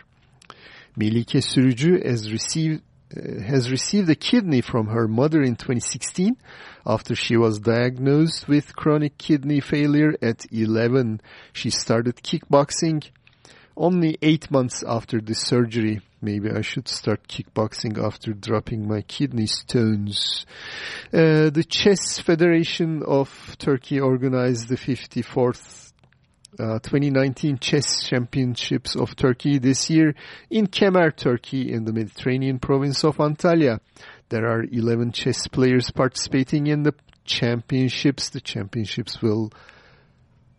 Melike Sürücü has received has received a kidney from her mother in 2016 after she was diagnosed with chronic kidney failure at 11. She started kickboxing only eight months after the surgery. Maybe I should start kickboxing after dropping my kidney stones. Uh, the Chess Federation of Turkey organized the 54th uh, 2019 Chess Championships of Turkey this year in Kemer, Turkey, in the Mediterranean province of Antalya. There are 11 chess players participating in the championships. The championships will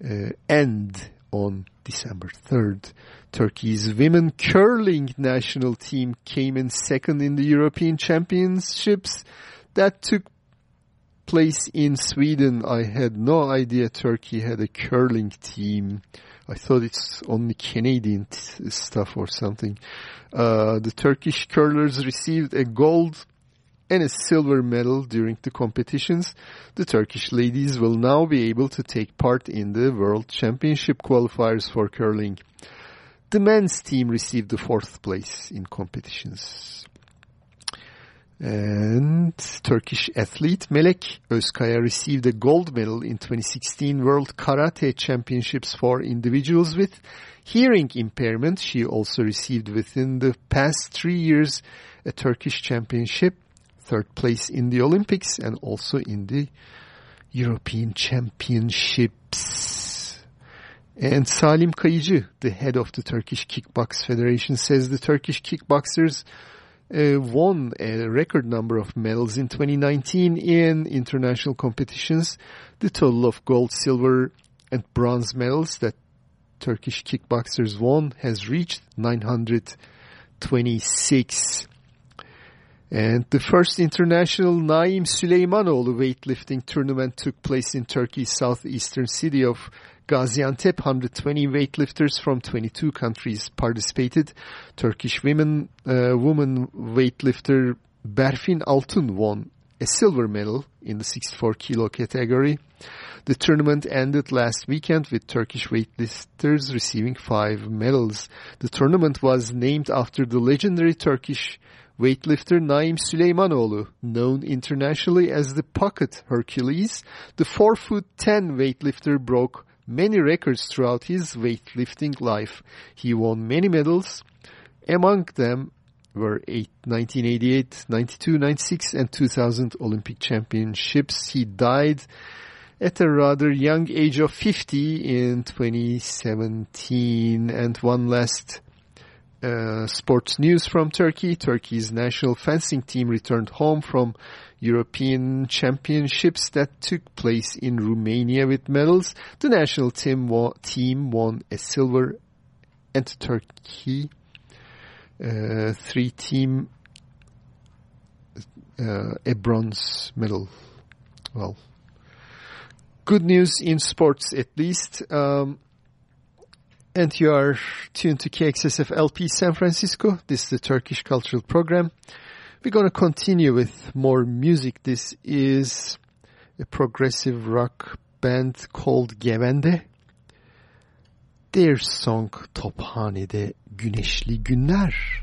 uh, end on December 3rd. Turkey's women curling national team came in second in the European Championships that took place in Sweden. I had no idea Turkey had a curling team. I thought it's only Canadian stuff or something. Uh, the Turkish curlers received a gold and a silver medal during the competitions. The Turkish ladies will now be able to take part in the World Championship qualifiers for curling. The men's team received the fourth place in competitions. And Turkish athlete Melek Özkaya received a gold medal in 2016 World Karate Championships for individuals with hearing impairment. She also received within the past three years a Turkish championship, third place in the Olympics and also in the European Championships. And Salim Kayıcı, the head of the Turkish Kickbox Federation, says the Turkish kickboxers uh, won a record number of medals in 2019 in international competitions. The total of gold, silver, and bronze medals that Turkish kickboxers won has reached 926. And the first international Naim Süleymanoğlu weightlifting tournament took place in Turkey's southeastern city of Gaziantep. 120 weightlifters from 22 countries participated. Turkish women uh, woman weightlifter Berfin Altun won a silver medal in the 64 kilo category. The tournament ended last weekend with Turkish weightlifters receiving five medals. The tournament was named after the legendary Turkish weightlifter Naim Süleymanoğlu, known internationally as the Pocket Hercules. The 4 foot 10 weightlifter broke many records throughout his weightlifting life. He won many medals. Among them were eight, 1988, 92, 96 and 2000 Olympic Championships. He died at a rather young age of 50 in 2017. And one last uh, sports news from Turkey. Turkey's national fencing team returned home from European Championships that took place in Romania with medals. The national team, team won a silver and Turkey uh, three team uh, a bronze medal. Well, good news in sports at least. Um, and you are tuned to KXSF LP San Francisco. This is the Turkish Cultural Program. We're going to continue with more music. This is a progressive rock band called Gevende. Their song Tophane'de Güneşli Günler.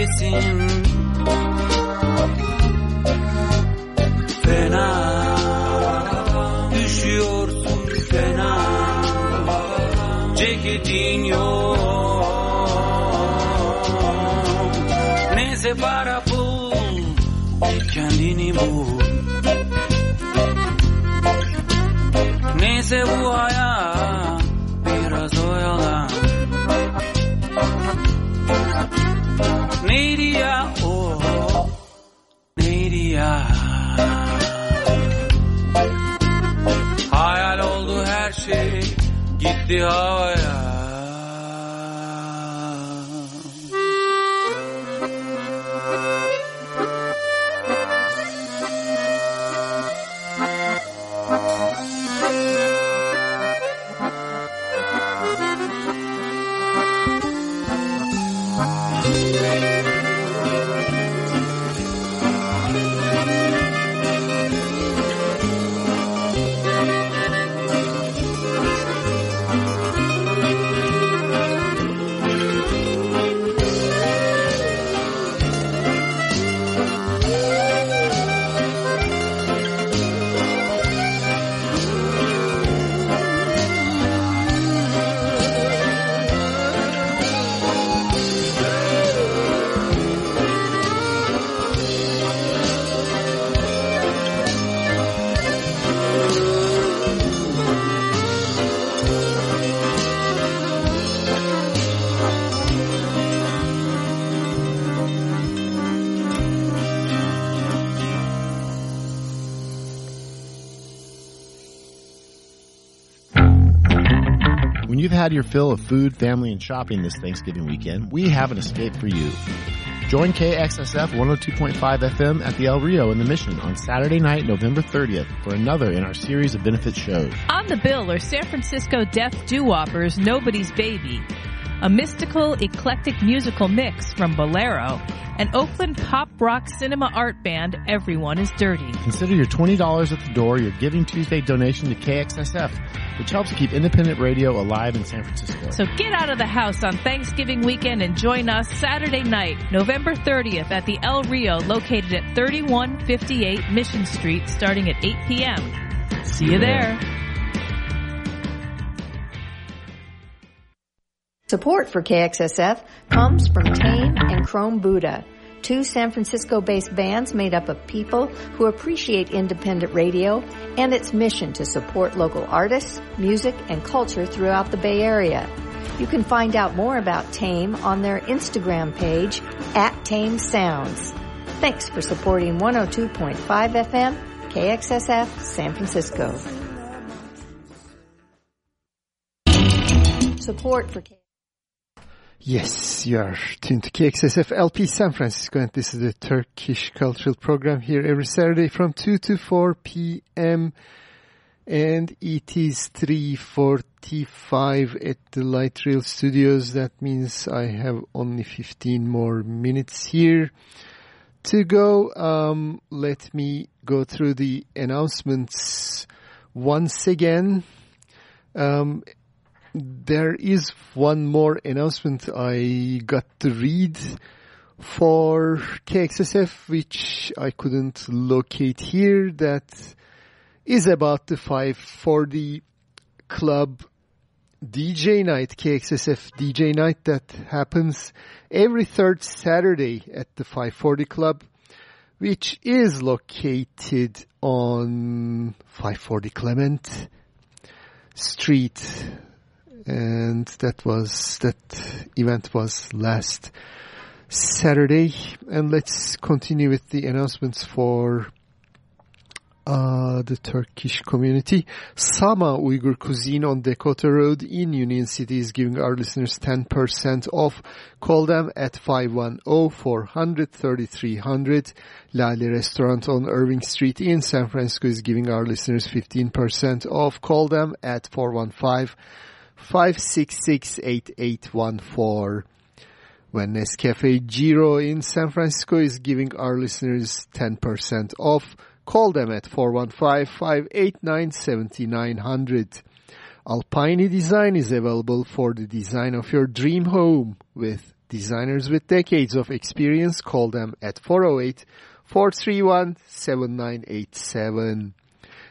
kesin Fena Düşüyorsun fena. Ceketin yok. Neyse para bul Kendini bul. Neyse bu hayat media oh media. Hayal oldu her şey gitti havaya. Had your fill of food, family, and shopping this Thanksgiving weekend, we have an escape for you. Join KXSF 102.5 FM at the El Rio in the Mission on Saturday night, November 30th for another in our series of benefit shows. On the bill are San Francisco Deaf Doo-Woppers Nobody's Baby, a mystical, eclectic musical mix from Bolero, an Oakland pop rock cinema art band Everyone is Dirty. Consider your $20 at the door your Giving Tuesday donation to KXSF, which helps keep independent radio alive in San Francisco. So get out of the house on Thanksgiving weekend and join us Saturday night, November 30th at the El Rio located at 3158 Mission Street starting at 8 p.m. See you there. Support for KXSF comes from Tame and Chrome Buddha, two San Francisco based bands made up of people who appreciate independent radio and its mission to support local artists, music, and culture throughout the Bay Area. You can find out more about Tame on their Instagram page at Tame Sounds. Thanks for supporting 102.5 FM, KXSF, San Francisco. Support for Yes, you are tuned to KXSF LP San Francisco, and this is the Turkish Cultural Program here every Saturday from 2 to 4 p.m. And it is 3.45 at the Light Rail Studios. That means I have only 15 more minutes here to go. Um, let me go through the announcements once again. Um, there is one more announcement I got to read for KXSF, which I couldn't locate here. That is about the 540 Club DJ night, KXSF DJ night that happens every third Saturday at the 540 Club, which is located on 540 Clement Street, and that was that event was last Saturday. And let's continue with the announcements for uh, the Turkish community. Sama Uyghur Cuisine on Decoto Road in Union City is giving our listeners 10% off. Call them at 510-400-3300. Lale Restaurant on Irving Street in San Francisco is giving our listeners 15% off. Call them at 415 566-8814. When Nescafe Giro in San Francisco is giving our listeners 10% off, call them at 415-589-7900. Alpine Design is available for the design of your dream home. With designers with decades of experience, call them at 408-431-7987.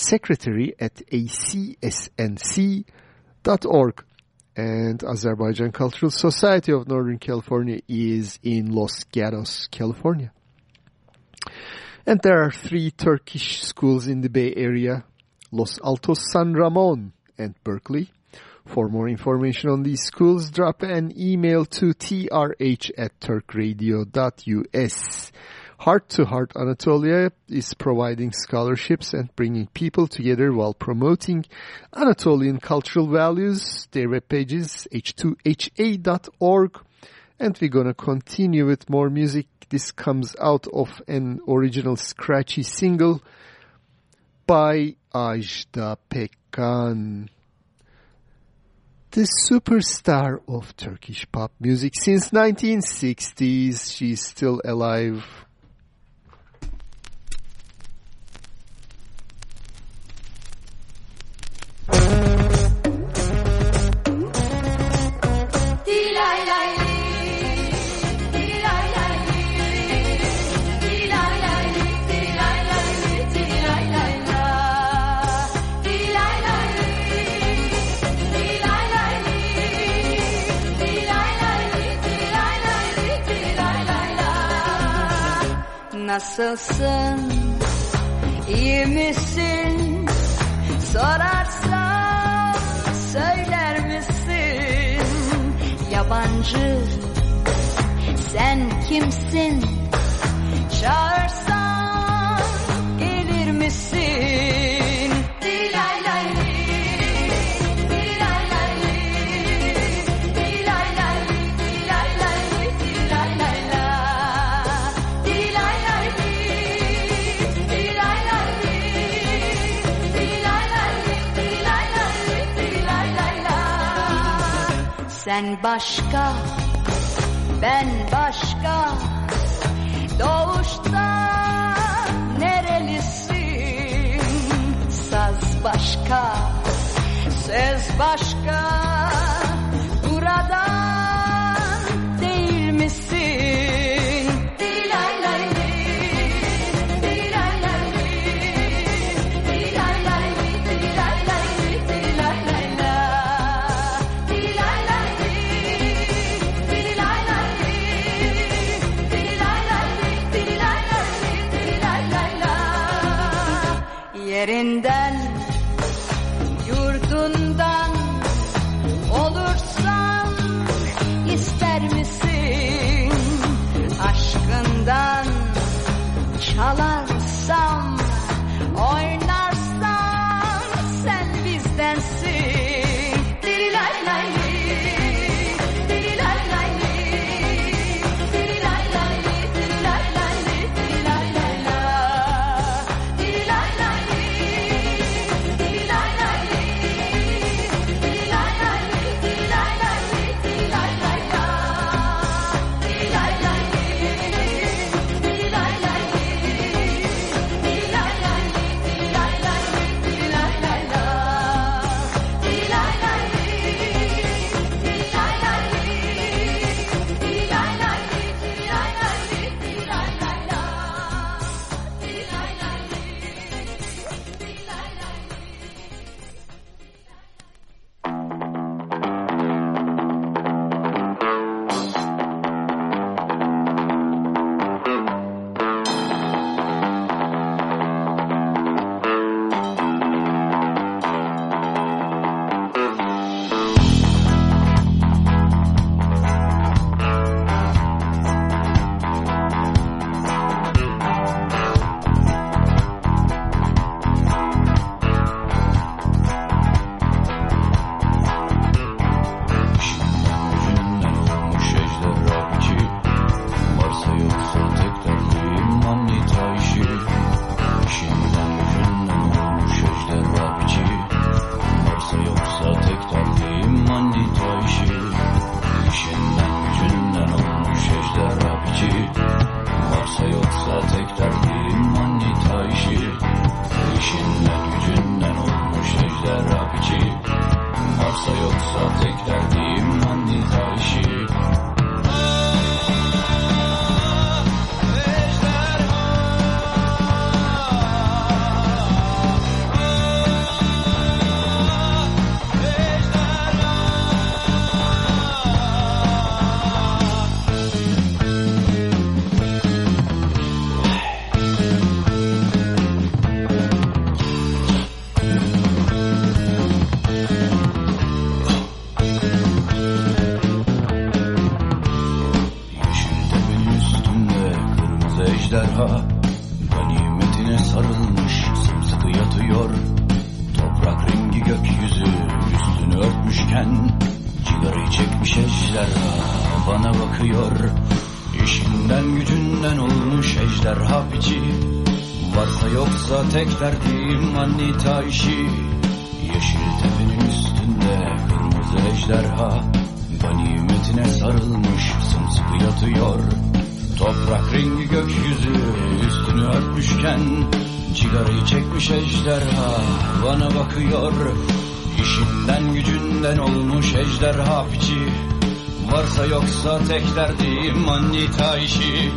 secretary at acsnc.org. And Azerbaijan Cultural Society of Northern California is in Los Gatos, California. And there are three Turkish schools in the Bay Area, Los Altos San Ramon and Berkeley. For more information on these schools, drop an email to trh at turkradio.us. Heart to Heart Anatolia is providing scholarships and bringing people together while promoting Anatolian cultural values. Their webpage is h2ha.org. And we're going to continue with more music. This comes out of an original scratchy single by Ajda Pekkan. The superstar of Turkish pop music since 1960s. She's still alive. Nasılsın? İyi misin? Sorarsam Yabancı sen kimsin? Çağırsam Sen başka, ben başka, doğuştan Astarı çekmiş ejderha bana bakıyor. İşinden gücünden olmuş ejderha piçi. Varsa yoksa tek derdim manita işi.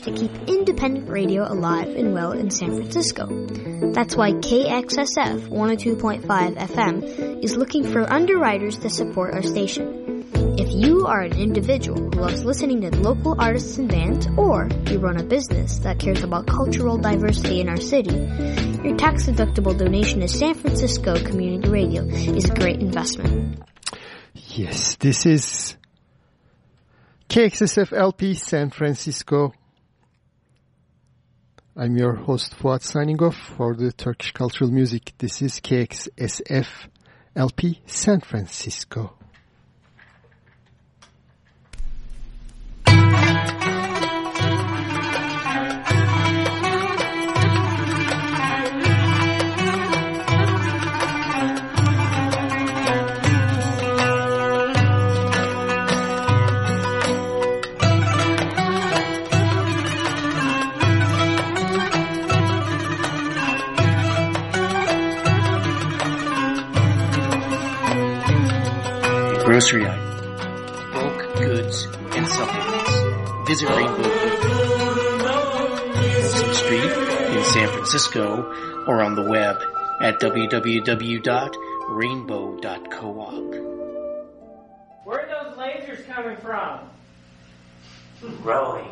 To keep independent radio alive and well in San Francisco. That's why KXSF 102.5 FM is looking for underwriters to support our station. If you are an individual who loves listening to local artists and bands, or you run a business that cares about cultural diversity in our city, your tax deductible donation to San Francisco Community Radio is a great investment. Yes, this is KXSF LP San Francisco. I'm your host Fuat signing off for the Turkish Cultural Music. This is KXSF LP San Francisco. Austria, bulk goods and supplements. Visit Rainbow Folsom Street in San Francisco or on the web at www.rainbow.coop. Where are those lasers coming from? Growing.